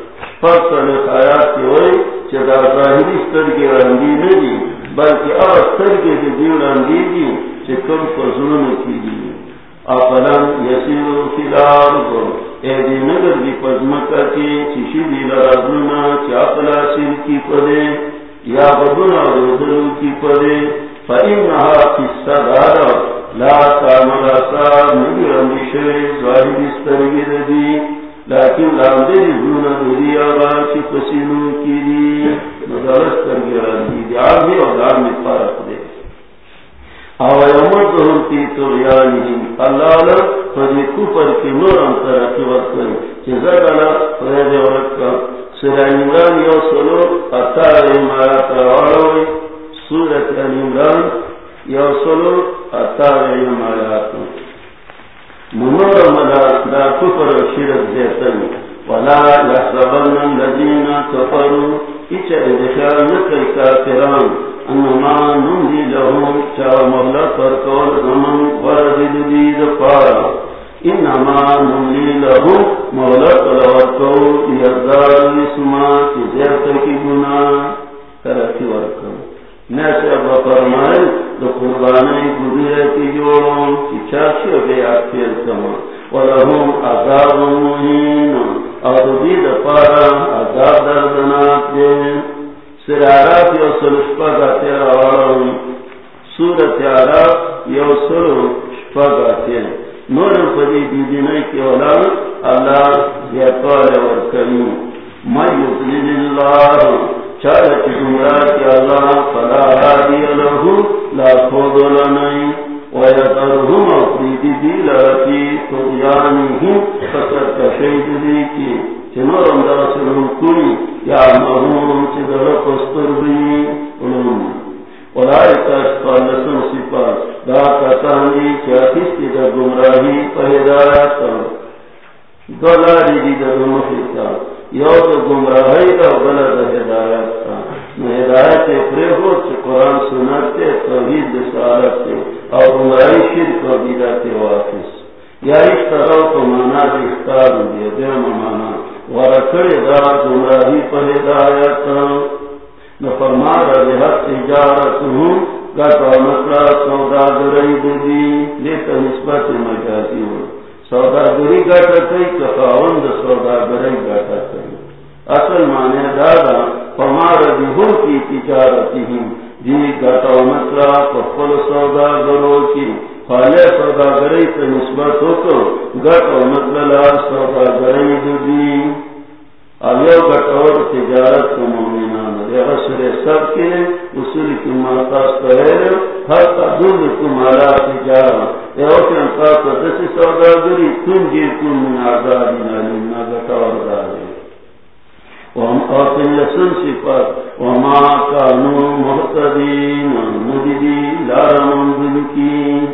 S1: الحج فصل خیات کی ہوئی چدا ظاہری ستر کی رنگی نہیں بلکہ اب ستر کے دی رنگی دی چکم فضلون کی دی اپلم یسیرو فی الارض۔ اے دی نگر دی پزمکا کی چشی دی لرازونا چاپلا سیر کی پدے، یا بدنا روزلو کی پدے۔ فإنها فی السدار لا تعمل اثار نگر امیشوی ظاہری سترگی دی۔ لیکن لاندے زون دوری آبا چی پسینو کی دی. نظرست کر گیا دی. دی آبی اور دار میں فرق دے. آو یمت ہم تی تو توریانی اللہ علیہ فضی کفر کی نور انتر کی وقت کری چی زدنا فرید ورکا سورہ عمران یو سلو اتار امارا تروالوی سورت عمران یو سلو اتار امارا تروالوی منور مدار دا کفر و شرک دیتن ولا يحسبن ادخال نکل کافران. انما لهم چا مهلت زمن ورد دید پارا انما نملی اسما کی زیرت کی گناہ. ورکو. نیسے بفرمائے دو قربانی گریہ کی جوڑوں کی چاچی و بے آتیر کما ولہم عذاب مہین۔ اور دید پارا عذاب دردنات دے سرارات یو سلشپا دا تیرا وارا سورت عراب یو سلشپا دا تیرا۔ نور پدی دی کی اولاد اللہ یا قال ورکلی میں یضلل اللہ چاہے کہ گمراہ کی اللہ فلا ہادی لہو، لا خود لنئی ویترہم اپنی دی لکی تغیانہم فسر کشید دی کی چنور اندر سلم کلی یا مہون چدر پستر بھی علوم۔ دا کسانی دا گمراہی پہدایت دولاری دی دا مخیطا یو دا گمراہی دا بلا دا ہدایت تا ہدایت پریہو چھ قرآن سنتے توحید سالت تے اور گمراہی شرک و بیدات واقس یا اس طرح تو مانا دی اختار دی مانا۔ ورکڑ دا گمراہی پر پہدایت نفرما رہے حق تجارت ہوں گٹا مکڑا سودا، گرئی دی لیتا نسبت مجازی ہو سودا گری گٹا کئی کفاون دا سودا گرئی کئی اصل مانے دادا فما رہی کی تجارتی ہوں جی گٹا مکڑا کفل سودا گرو کی فالے سودا گرئی تا نسبت ہو تو گٹا مکڑا سودا گرئی دی اویو گٹور تجارت کو مومنان غسر سب کے اصول کی ماتاس پہلے ہر قدود تمہارا تجارت ایو کہ انتا قدسی سوداگری تم جی تم من آزادی نالینا گٹور دارے وہم آتن یسن صفت وما کانو محتدین مجدی لارمان دنکی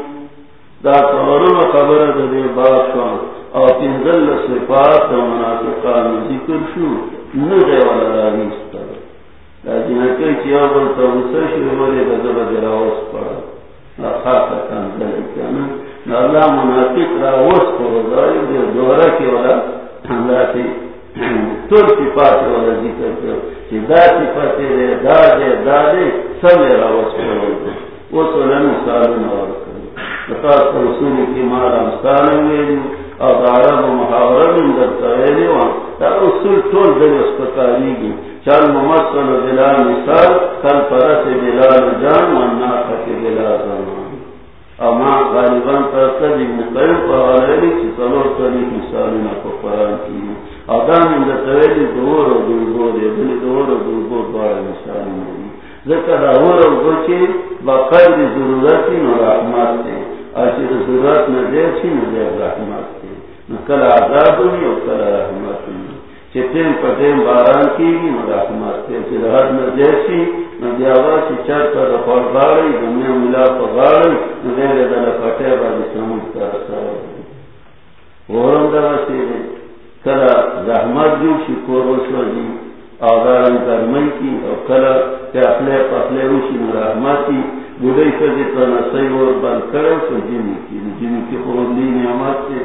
S1: دا قبرون خبر دے باشوان او تنزل صفات، منافقان ذکر شو نغی والا راویستا لیکن اکی چیا بلتا وسشو ولی بزبا دراوس پڑا خاصا تنزل کانا نا اللہ منافق راوس پڑا داری دیر دورا کی والا اللہ تی تر صفات والا ذکر کرو چی دا صفات دے، دا دے دا دے، سب راوس پڑا وہ سلن سالن اور کرو رسول کی مارا مستانم ویلو او عرب محاورہ من در تغیلی وان. تا اصول طول در اسپتالی گی چال ممثل بلا مثال، کل پرس بلا جان من ناقت بلا زمان. اما غالبان پر سد ابن قیم پاولیلی چی صلور تلیف مثالنا کو قرآن کی آدم من در تغیلی دور و دلگو دے بلی دور و دلگو دوار مثالنا دی. ذکر دور و بچے بقید ضرورتی نو رحمت دے. اچھی ضرورت نہ دے چی نو دے رحمت دے. کل آزاد ہوئی اور کل رحمت ہوئی چتیم پتیم باران کی گی نہ رحمت تھے پھر ہر نہ جیسی، نہ دیاوا سی چر کر پڑ گاڑی دنیا ملا تو گاڑی نہ دل پٹے بڑی سمجھ کر سر ورم دلا سی کل رحمت جو شکور وشو جی آزاد گرمئی کی، اور کل پہلے پہلے روشی نہ رحمتی بڑھئی سے جتنا صحیح اور بند کرے تو جن کی جن کی خوندی نعمت سے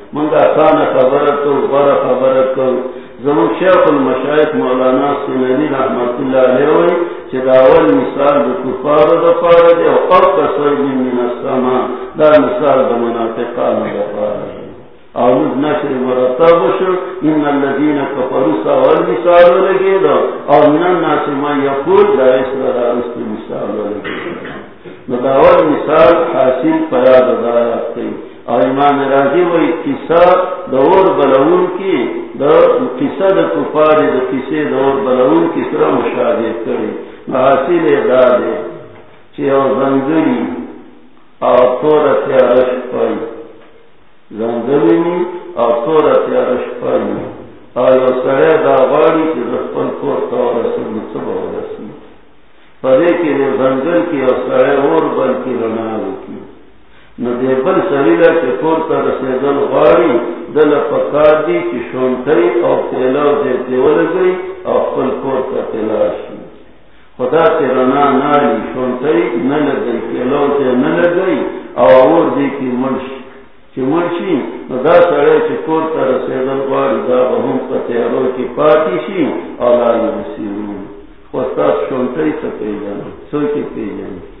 S1: منگا خان خبر کو بڑا خبر کو زمون شیخ المشایخ مولانا سنانی رحمت اللہ علیہ ہوئی چھ داول مثال دا کفار دا پار دے او قب کسوئی من السما دا مثال دا منافقان دا پار دے اور نشر مرتب شو ان الذين كفروا سوال مثال لگے دا. اور نن ناس ما يقول لا اسرا است مثال لگے دا. اور مثال حاصل پیا دا رکھتے اور امام راضی وہی قصہ دور بلون کی قصہ دا کفار دا قصے دور بلون کی طرح مشاہدے کرے حاصل ادا دے چی اور زنگری اور تور تیارش پائی زنگلینی او تور تیارش پائی پانی آیا سڑے دا غاری کی رفل کور تا رسول نصبا و رسول پدے کی دے کی او سڑے اور بل کی رنالو کی نو دے بل سویلہ کی کور تا رسیدل غاری دل پکار دی کی شونتری او تیلاو دے تیول گئی او فل کور تا تلاشی خدا تے رنا نالی شونتری نلگئی تیلاو تے نلگئی او اور دی کی منش چی مرشی دا سڑے چی کور تا رسیدن بار دا بہم پتیارو کی پاتی شی او اولائی بسیرون خوستاس شونتری تا پیجانا سوی پیجانا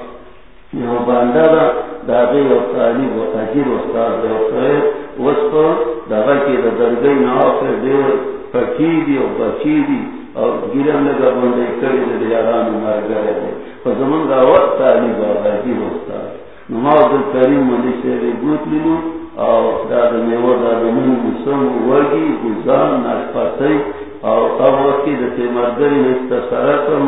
S1: یو بانده دا داغی و طالب و عجیر استاد دیو خیر وسپا داغا کی دا درگئی نافر دیو پکی دی و بچی دی. او گیرن لگا بنده کری دا دیاران مرگره دی. فزمان دا وقت طالب و عجیر استاد نماز دل کریم ملی سیوی گوت لیلو، او دا د میوه، دا د مون مسم وږي ګزان ناشپاتای او هغه وخت د تیمردري نشته سره کوم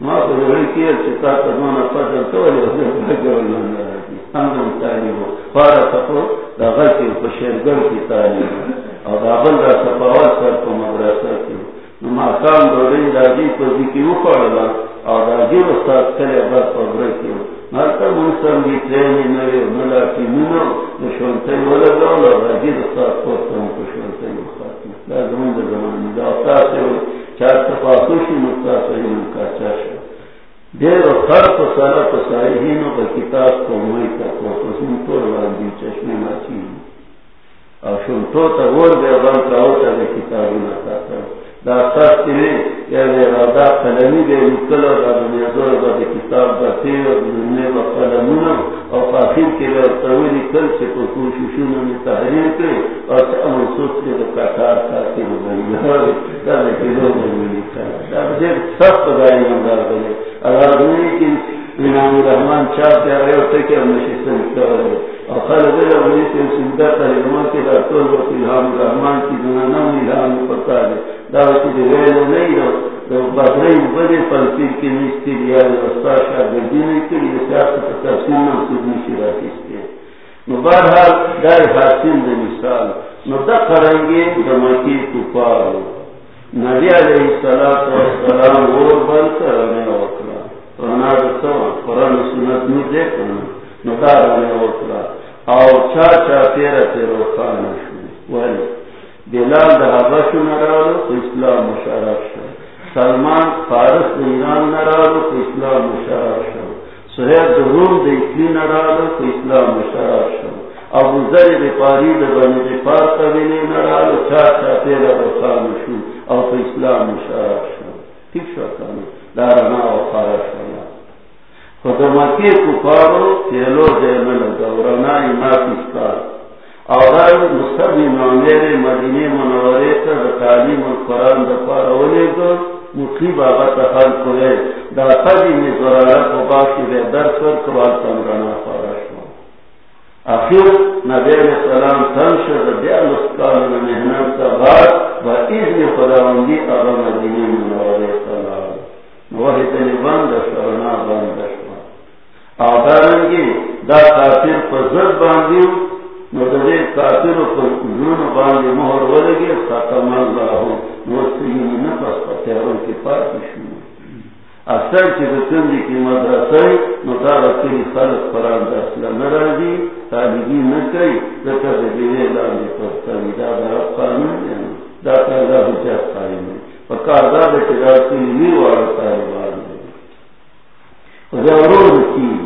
S1: ماں کو لڑی کی چتا کرنا پتہ تو ہم تعلیم فارا سپو داغا کی شیر گڑھ کی تعلیم اور دابل کا سپاول سر کو مدرسہ کی ماکام دوڑی داجی کو بھی کی وہ پڑ گا اور داجی استاد کرے بس اور کی مالتا منسان بی ترینی نوی ملا کی منو نشونتای ولا دولا راجی دستار پورتا مکو شونتای مخاطی لازمان دا زمانی دا افتاسی چار تفاصوشی مستاسوی مکاچاشا دیر و خرق و سارت و سائحینو با کتاب کو چشمی ماچی. او شونتو تا غور بے غم کاؤتا کتابی دا سخت نے یا دے رادا قلمی دے نکل دا دنیا دور دا کتاب، دا تیر اور دنیا با قلمونا اور فاخر کے لیے طویلی کل سے کو کوششونا میں تحریر کرے اور امر سوچ کے دا کاتار کاتی رو بنی دا دے کلو بنی لکھا دا بجے سخت دائی مندار بنے اگر دنیا کی انام رحمان چاہ کیا رہے ہوتے کہ ہم نشستن کر رہے کے دا طول وقت الہام کی الہام پتا دے۔ دعوتی رو دو پلپیر رستا شاگردی سیاست منصوب نو دار حاصل مثال، نو دا نبی علیہ السلام اور بل کرنے سنت نو دے کرنا نو دارنے او چا چا تیرہ تیرہ خانہ شو. ولی بلال دا اسلام شو. سلمان فارس ایران نرالو تو اسلام مشارف شو. سہیب دا روم نرالو تو اسلام مشارف شو. ابو ذر دا پاری دا بنی پار نرالو چار چار تیرہ بخان شو. او تو اسلام مشارف شو. ٹھیک شو کانو دارنا و خارش شو. خدمتی کفارو تیلو دیمن دورنا ایمات اسکار اور مستقبی معاملے مدینے منورے کا تعلیم اور قرآن دفار اولے کو مصیب آبا تحال کو ہے داتا جی نے زرارہ کو دے در کر قبال تمرانا فارش ہو آخر نبی علیہ السلام تنشد دیا مسکان محنت کا بعد و اذن خداوندی آبا مدینے منورے سلام وحی بند شورنا بند شوا آدارنگی دا کافر پر زد باندیو نو دا دے کافر پر زون باندی مہر ولگی ختم اللہ نوستگی نفس پتیاروں کی پاکی شو. اکثر کی بکندی کی مدرسائی نو دا رکلی خلق پران دسلا نرازی تالیگی نکئی دکا دا دیوے لاندی پستانی دا دا رب قانون دینا دا پیدا بچت قائم ہے پکار دا دا چدا کلی وارا طالبان دی. ورور کی کی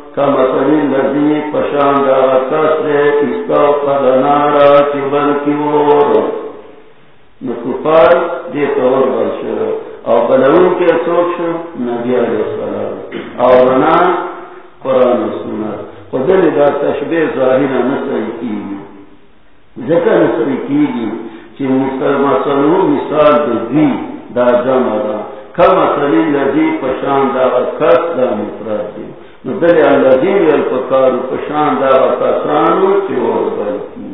S1: کا مسلی لذی پشان دا کسرے اسکا قدنارا چبن کی وور نکفار دے طور بلشر کے سوکش نبی علیہ السلام۔ بنا قرآن سنت۔ خودل دا تشبیح ظاہرہ نسل کی۔ ذکر نسل کی گی چی مسلم مثال دی، دا جمع دا۔ کم اصلی لذی پشان دا کس دا مفرد دی۔ دلی اللذی ویل پشان دا کسانو چی بلکی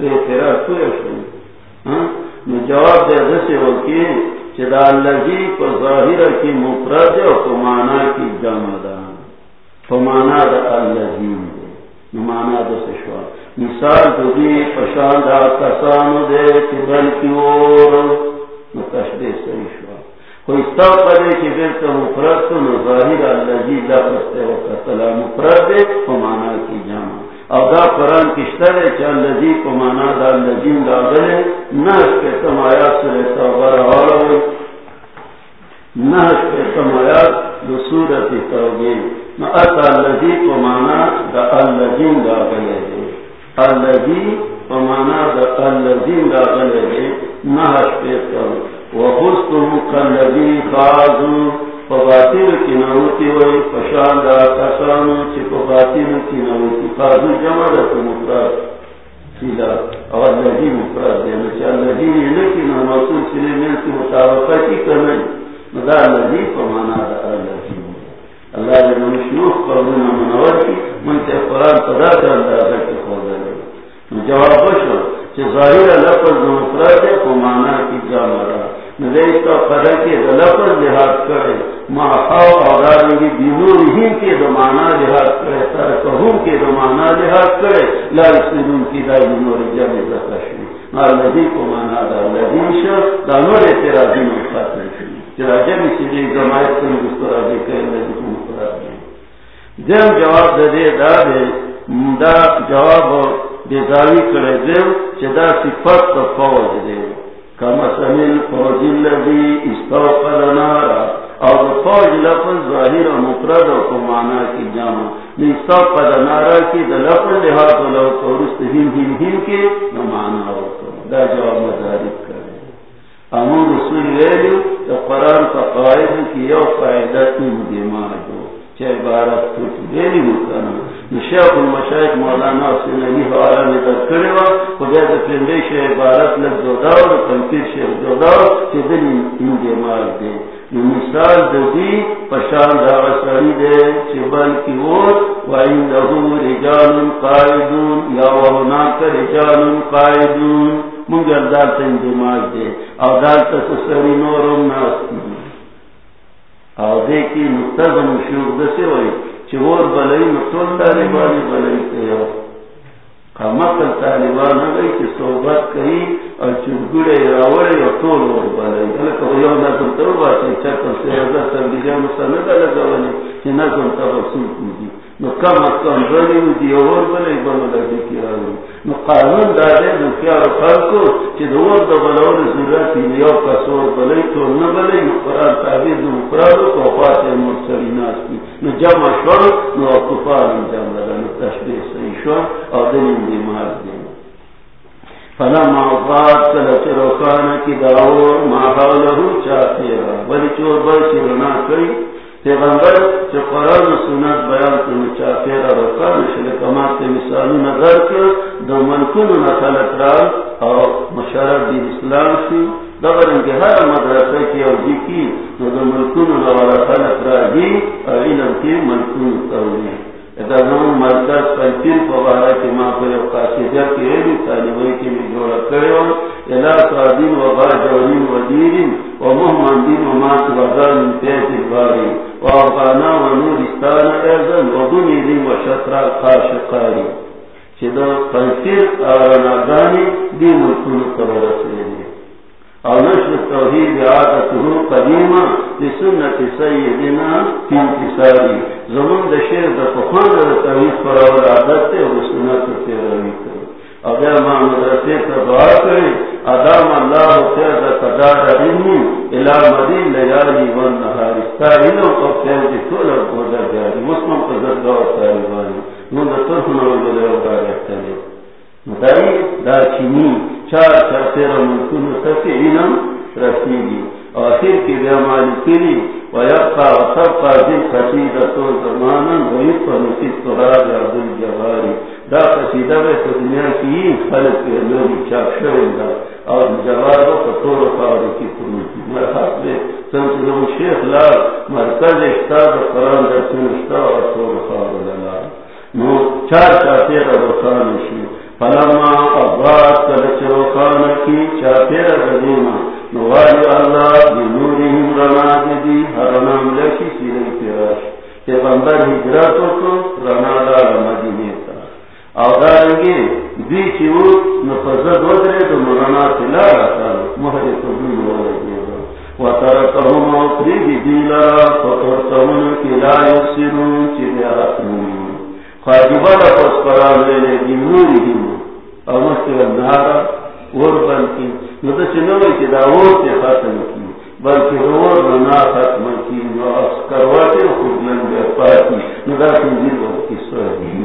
S1: ری تیرا سویا نو جواب دے دسی وکی چی دا اللذی پا ظاہر کی مفرد دی و پمانا کی جمع دا. پمانا دا اللذی نو مانا دا سشوا مثال دو دی پشان دا کسانو دے چی بلکی اور. نو تشبیح صحیح کوئی ستا پدے تو مفرد تو جی مفرد دے مانا کی جامع۔ دا قرآن ہے چا جی کو مانا دا اللذی جی دا گلے نحش تم آیات ہوئی تم آیات دو توبی اتا مانا دا اللذی دا گلے دے۔ دا اللذی دا گلے دے نحش پہ وخستم كالذي خاضوا فباطل کی نوتی وی پشان دا کسانو چی فباطل کی نوتی خاضو جمع دا مفرد اور مفرد نکی کی کرنی فمانا دا اللہ نے قربنا منور کی، من تے قرآن پدا دا اندازہ کی جواب بشو چی ظاہر لفظ مفرد ہے، فمانا کی جامع رہا پدا کے لفظ لحاظ کرے ماحو اور بیمور ہی کے دمانا لحاظ کرے ترکہم کے دمانا لحاظ کرے لال سنون کی دا بیمور جب زکشی مال ندی کو مانا دا لدیش دانور تیرا دین خاطر شنی تیرا جب اسی لیے جماعت سے مسترا دے کر لدی کو مسترا دے جب جواب دے دا دے، دا جواب دے داوی کرے دے چدا صفت تو فوج دے۔ کمسل فوج الذي استوقد نارا اور فوج لفظ ظاہر و مفرد و کمانا کی جامع. استوقد نارا کی دا لحاظ و لو قرست ہن ہن ہن کے نمانا ہو دا جواب مدارک کرے. امون رسول ویلیو دا قرآن کا قائد کی یو قائدہ ان دماغ جو چاہے بارت توٹ ویلیو شیخ المشایخ مولانا نے در کرے وا خدا دا پرندے شیخ عبارت لگ دا شیخ چی دل ان دے مال دے مثال دو دی پشان دا دے چی یا منگر دالتا دے او دالتا سسری نورم ناستی او دیکھی بن شوق دسے ہوئی چور بلئی نتون طالبان بلئی کیا کمکل طالبان گئی کہ صحبت کئی اور چرگڑے راوڑے اور طول اور بلئی کلکہ یو نظم تو باتی چکل سے حضر سنگیجان مسند لگوانی کہ نظم تبسول کی نو کم از کم بلی و دی اور بلی بلو لگی کی نو قانون داده نو کیا رو خلقو چی دور دا بلون ضرورتی نیو کسور بلی تو نبلی نو قرآن تعبیر نو قرآن کو فات مرسلی ناستی نو جمع شور نو اکفار جمع لگا نو تشبیح صحیح شور او دلیم دی مارد دی. فلما وفات کل چروکان کی داور ما حوله چاپیرا ولی چور بل چرنا کئی پیغمبر چو قرآن و سنت بیان کنو چاپیرا روکان شلکمات مثالو نظر کر دو ملکونو نخلق را او مشارت دی اسلام شی. دبر انکه هر مدرسه کی او جی کی دو ملکونو نخلق را دی او علم کی ملکونو تاوی مرکز پنچیر پبارا کی ماں پر قاصدہ کی ایلی طالبائی کی بھی جوڑا کرے ہو الہ قادین و با جوانین و دیرین و محمدین و مات وزان پیت باری. و افغانا و نورستان ایزن و دنیرین و شطرا قاشقاری چی دو پنچیر آراناگانی دی. ملکون کرو او نشر التوحید عادته قدیما لسنت سیدنا فی انتصاری. زمان دا شیر دا پخان دا توحید پر اول عادت تے و سنت تیروی کرو او مدرسے تا دعا کرے ادام اللہ خیر دا قدار علمی الى مدین لیالی ون نهاری ستا علم او خیر دی طول جاری، مسلم قدر دعا تاریبانی نون دا طرف نوال بلے او داری مدائی دا چینی چار چار تیرہ ملکون تکی علم رسیدی۔ آخر کی بیا مالکینی ویبقا وصبقا جن قصیدہ تو زمانا، ویبقا نسید قرار عبدال جواری دا قصیدہ بے دنیا کی خلق کے لوگی چاک شوئن دا اور جوار و قطور و قاری کی قرنکی مرحب بے سنسلو شیخ لار مرکز اشتاد قرآن رسول اشتاد و قطور و قاری للا نو چار چار تیرہ رسان شیخ۔ فلما اضاعت کلچو خان کی چاپیر غدیما نوالی اللہ بنورهم رنا دی حرنا ملکی سیرے پیراش پیغمبر ہجراتو کو رنا دار مدینی او دارنگی دی چیو ودرے مرنا تلا رتا محر قبول یسرون لفظ قرآن موری مستر اور بن کی نو دا اور تے ختم کی. بلکہ اور بنا ختم کی، نو خود پاتی. سوئی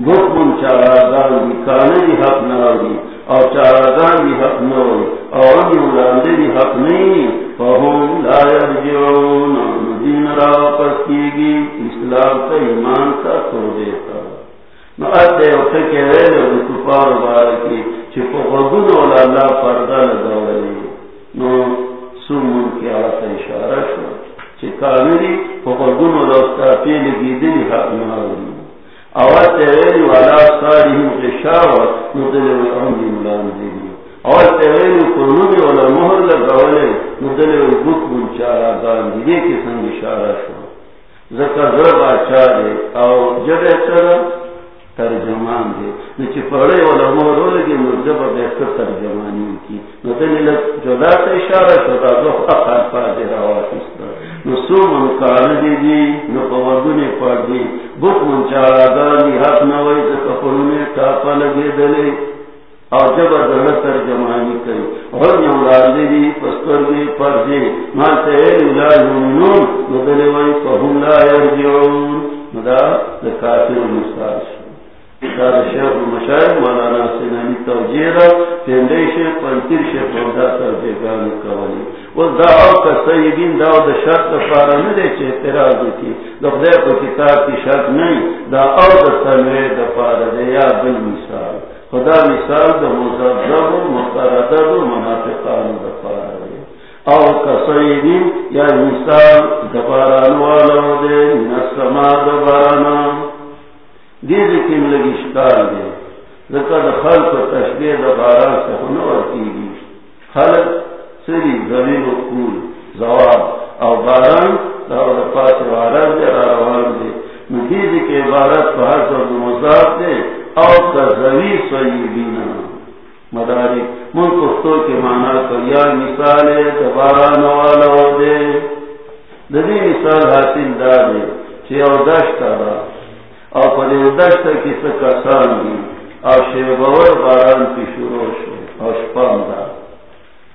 S1: کانری بکمن چارازان دی کانری حق ناوی او چارازان دی حق نوی او انی ملاندی دی حق نئی فہم لا یرجعون دین را اسلام تا ایمان تا تو دیتا نو اتے کے ویلے کفار بارکی والا اللہ پردہ لگولی نو سمون کی آتا اشارہ شو گیدنی حق اول تیویلی والا ساریهم غشاوت ندلوی امدی ملاندیلی اول تیویلی کنونی والا مہر لگولی ندلوی بک بنچارا گاندی یہ کسن اشارہ شو ذکر ضرب آچارے او جب اچارا ترجمان دے نیچے پڑھے والا مورو لگے مرجب بہتر ترجمانی کی۔ نو دلیل جدا تا اشارہ شدا، دو اقار پا دے روات استا نو سو من کار دی دی نو پوردنی پڑھ دی۔ بک من چارا دانی حق نوائی زکا پرنے تاپا لگے دلے۔ اور جب دل ترجمانی کئی، اور نیو لاندی دی پستر دی پر دی مانتے اے لا یومنون نو دلے وائی فہم لا یرجعون۔ نو دا دکاتر مستارش شیخ مشاہد مولانا سینانی توجیرہ تیندے شیخ پنتیر شیخ وردہ ترجیح گانی کولی وہ دعو کا سیدین دا شرط چے اعتراض کی. دخدے کو کتاب کی شرط نہیں. دا او دا دا دے. یا بل مثال. خدا مثال دا مزدب مقردب منافقان دا دے. او کا سیدین یا مثال دا دے. نسما دا بارانان دیدی کم لگی دے. ذکر دا خلق و تشبیح دا باران سے کی گی. خلق سری زمین و کول زواب او باران دا دا پاس واران دے روان دے دیدی کے عبارت پہر سر دا مزاد دے او کا زوی سیبینا مداری من کفتو کے معنی کر یا مثال دا باران والا دے ددی مثال حاصل دار چھ او دشت دا او پر دشت کی سکسان دی او شیو باران کی شروع شو، او شپام دا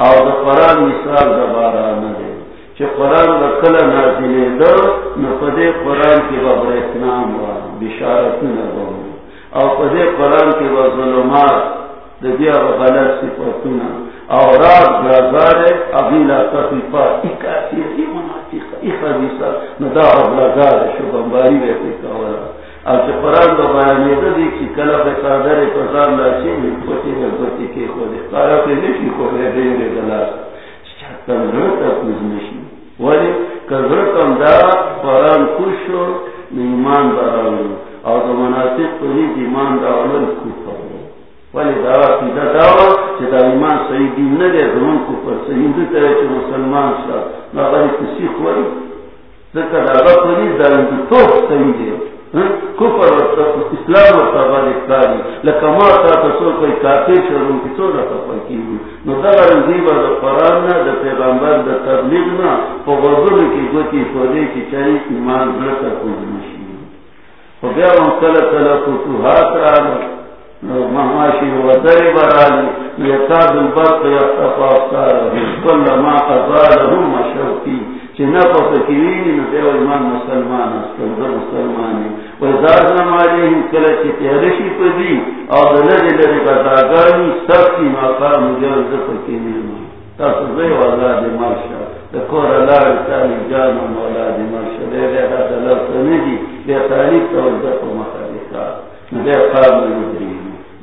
S1: او دا قرآن مثال دا باران دے۔ چھ قرآن دا کل نازلی دا نو پدے قرآن کی بابر اتنام و بشارت نبو او پدے قرآن کی بابر ظلمات دا دیا بغلط صفتنا۔ او رات گرازار ابھی لا تفیفا اکاسی ای منافق ای خبیصا نو دا غبلازار شو بمباری بیتی کورا او چه قرآن کلا لاشی نشی نشی. ولی دا قرآن ایمان مناسب ایمان کفر ولی دعوا کی دا دعوا دا ایمان صحیح دین زمان کفر صحیح دو ترے مسلمان شا نا کسی خوری. ذکر دا دا صحیح دے کفر اسلام و تبال اکتاری لکا ما تا تصور کئی کافر شرون کی سو رفا پاکی ہوئی۔ نو دا رنزیبا دا قرآن نا، دا پیغمبر، دا تبلیغ نا، پا غرزون کی گوتی فوری کی چاہی ایمان بلتا کنزنشی خو بیا ون کل کل فتوحات رانا نو مہماشی و دری برالی یتاد البرق یقتفا افسارا کل ما قضا قضالهم مشروفی چی نفا فکیوینی نو دیو ایمان مسلمان استل در مسلمانی و ازاز نمالیهم کل چی تیرشی پدی او دلری لری قضاگانی سبتی مقام جل زفکینی تاسو زی و اللہ دی مرشا دکور اللہ رسالی جان و مولا دی مرشا دی دی دی دلر سنجی دی تالیف توجد و مخالفات دی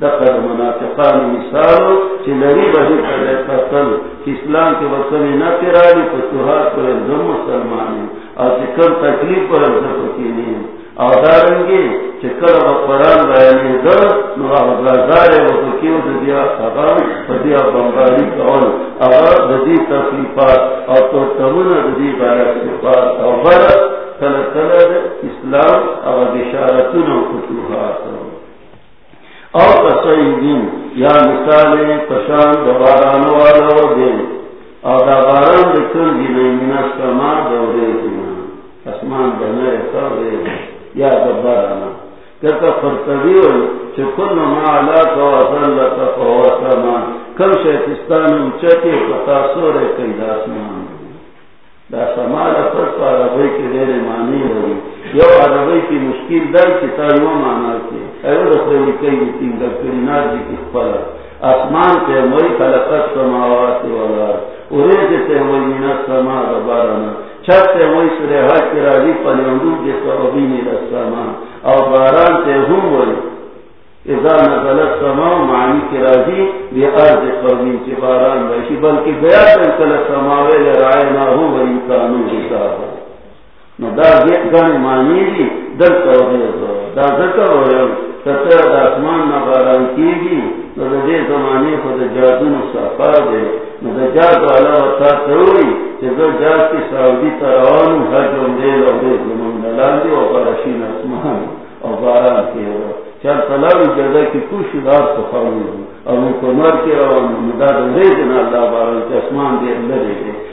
S1: قام منافقان مثالو، چی لری بہی کرے قتل اسلام کے وطن نہ تیرالی فتوحات پر ازم مسلمانی. اور چکر تکلیف پر ازم فکینی اور دارنگی چکر و قرآن بیانی در نو اغلازار و فکیو ددیا خبر فدیا بمباری کول اغر ددی تکلیفات، اور تو تمن ددی بارک صفات اور برد کل کل اسلام، اور بشارتون و فتوحات. اور دن یا مثال پشان دواران والا و دے اور داران لکھن جی نہیں منا سما دورے دینا. آسمان بنے دے یا دبارانا. کہتا فرتبی ہوئی چکل ما علا کو اصل لتا فہو سمان کم شیطستان اچھتی پتا سورے کئی داسمان دا سمال اثر پا عربی کی دیر معنی ہوئی یو عربی کی مشکل در کتا یو مانا کی ایو دخلی کئی تین کی خپلا آسمان تے موئی خلقت سماوات والا۔ اوریج تے موئی من سما دبارنا چھت تے موئی سرے حج کی راضی پلی اندود جی سربینی رساما او باران تے ہم ہوئی اذا نزلت سماو معنی کی راضی بی ارض چی باران باشی بلکہ گیا تنکل سماوے لرائنا ہو و انکانو حسابا نو دا معنی دی دل دا ذکر ہویا دا اسمان نباران کی گی نو دا زمانی خود دے. نو دا چی دا جاد کی سعودی تروانو زمان دلان دی و بارشین اسمان و باران کی رو چل تلاوی جدا کی دار کے باران اسمان اندر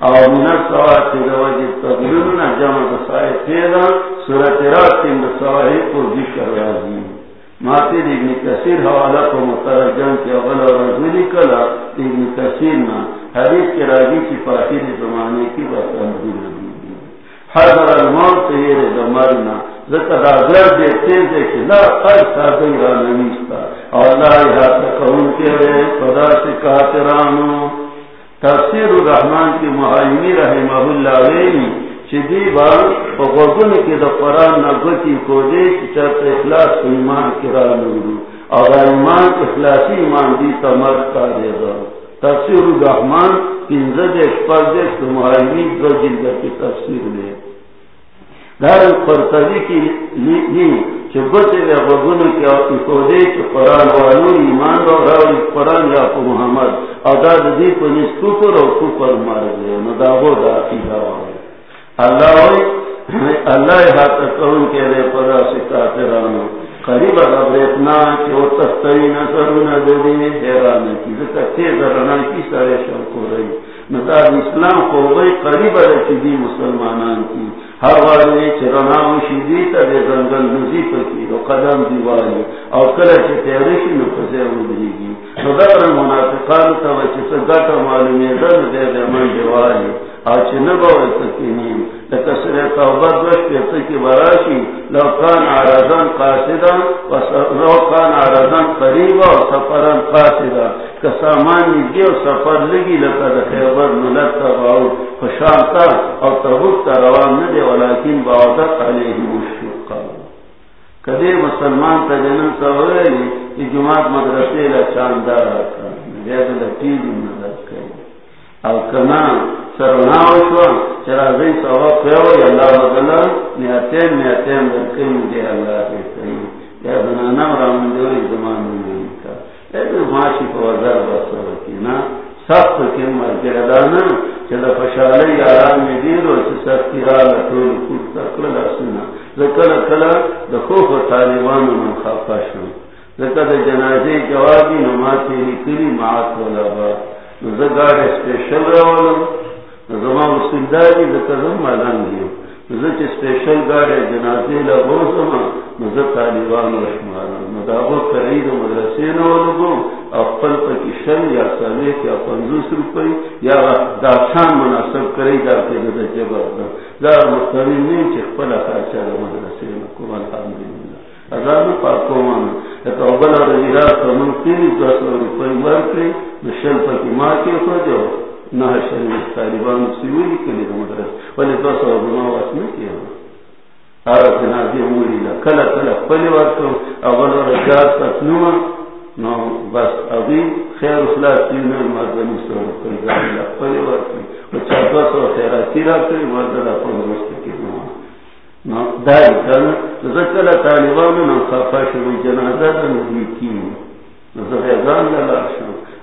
S1: او منت سوات کے دوجی تغیرون جمع دسائی تیدا سورت رات تین دسائی کو ذکر رازی ماتی ابن کثیر حوالہ کو مترجم کی اول اور رجولی کلا ابن کثیر نا حدیث کے راجی کی فاطر زمانے کی بات اندی نبی حضر الموت یہ دمرنا ذکر آزر دیکھتے دیکھے لا قد سادی را نمیستا اور اللہ یہاں تکون کے رہے خدا سے کاترانو تفسیر الرحمن کی محایمی رحمہ اللہ علیہ چدی بار غوگن کی دا قرآن نگتی کو دے چرت اخلاص ایمان کرا لگو اور ایمان اخلاصی ایمان دی تمرد کا دے گا. تفسیر الرحمن پنزد اشپر دیکھ تو دو جلدہ کی تفسیر دے. دار قرطبی کی لی چبتے کی چ قرآن والو ایمان راوی قرآن یا کو محمد. اور دی کو نس کفر کفر مار دے نو دا دا کی دا اللہ اللہ ہاتھ کون کے لیے قریب رب اتنا کہ وہ نہ دے حیران کی. ذکر تیز کی سارے شوق ہو رہی نتاب اسلام کو بھئی قریب رہتی دی مسلمانان کی. ہر والے چرنا مشیدی تا دے زنگل نزی پکی رو قدم دیوالی او کلے چے تیرشی نو پسے اندری گی تو دکر منافقان تا وچی سگتا معلومی در دے دے من دیوالی آج نبو اتکینی لکسر توبت وش پیتا کی براشی، لو کان عرضان قاسدا لو کان عرضان قریبا و سفران قاسدا کسامان نگی و سفر لگی لکا دا خیبر ملت تباو خوشانتا او تبوت تا روان ندے ولیکن باوزت علیہ مشفقا کدے مسلمان تا جنن سوئے جماعت مدرسے لچاندار آکا نگید لٹیلی مدد کئی او کنا سرناو شو چرا زی سوا پیو یا اللہ مدلہ نیاتین نیاتین درکیم دے اللہ بیتائی یا زنانا رامن دیوری زمان میں کا ایدو ماشی پا وزار بسر کی سخت کم مرگردانا چلا فشالی آرام میں دیرو چی سختی را لطول کود تکل لسنا ذکر کلا دخوف طالبان من خافا شو. ذکر جنازی جوابی نماتی لکلی معات والا بات زگاڑ اسپیشل روانم زمان مسلداری دکرم مالان دیو. زچ اسپیشل گاڑی جنازی لگوزم نزد طالبان رشمارم نداغو کرید و مدرسی نولگو اقل پکی شل یا سالیت یا پنزوس روپی یا داشان مناسب کرید آتی نزد جبر دا. مختلف نیم چی خپل خاچا مدرسی نکو الحمدللہ ازادو پاکو مانا. ایتا اوبلا رجیرات کمون تیری دو سو روپی ورکری نشل پاکی ماں کی خوجو نہ شریف طالبان سیولی کلی دا مدرس. ولی دو سو روپی واس نکیا آرہ جنازی مولی لا. کلا کلا، پلی ورکو اولا رجیرات تکنوما نو بس ابھی خیر اخلاص تین مردنی سو روپی زاولا پلی ورکو وچا دو سو خیراتی را کری مردن اپن رسکی کی نو، داری کنا ذکر طالبانو نو خفا شوی جنازه کی نظر ایزان للا شو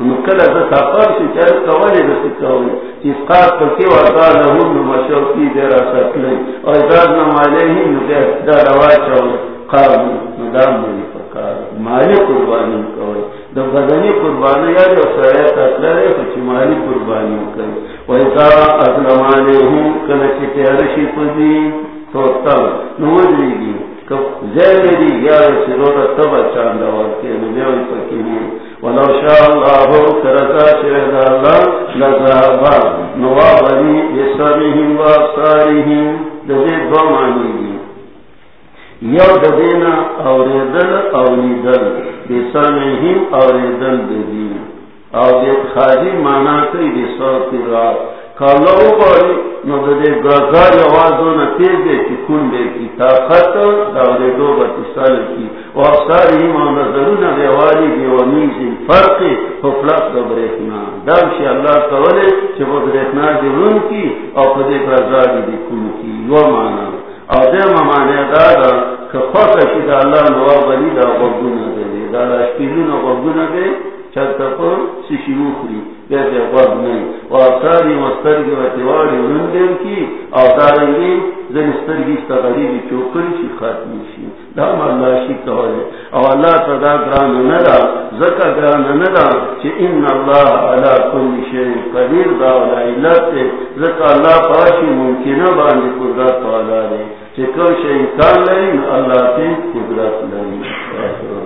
S1: نو کل از ساقار سی چاہر کولی رسی کولی چیز قاد پا کی وقتا لہم نو کی دے را سکلی او ازاد نو مالی ہی نو دا روا چاولی قابل نو دام ملی پکار مالی قربانی کولی دو بدنی قربانی یا جو سرائے تطلعے کچھ مالی قربانی کولی ویسا ازلمانے ہوں کنچی تیارشی پدی تو تب نوزلی گی زیلی یا سرور تب چاند ورکی نبیوی پکینی ولو شاء الله کرتا شهد الله لذہبا نوابني بسرهم وابصارهم. افسارهم دزید دو معنی گی یو ددینا اوریدل اوریدل. بسرهم اوریدل ددین اور یہ خاجی مانا کئی دی سو کی رات کالو پڑی نو دے گزار آوازوں نہ تیز دے کی کن دے کی طاقت دے دو بتی سال کی. اور ساری ایمان ضرور نہ دے والی دی و نیزی فرق فلق دو بریکنا دم اللہ کولے چھ وہ دی رون کی اور خدے گزار دی کن کی. یو مانا. اور دے ممانے دادا کہ خود شی اللہ نوا بلی دا غبونا دے دا لاشکیلون غبونا دے چلتا پر سشیو خری کہتے غرب نہیں اور ساری مسترگی و تیواری رندن کی اور دارنگی زنسترگی استغریبی چوکری شی خاتمی شی دام اللہ شی کولے اور اللہ تدا گران ندا زکا گران ندا چی ان اللہ علا کل شئی قدیر دا ولا علت زکا اللہ پاشی ممکنہ باندی قدرت والا دے چی کل شئی کان لئین اللہ تی قدرت لئین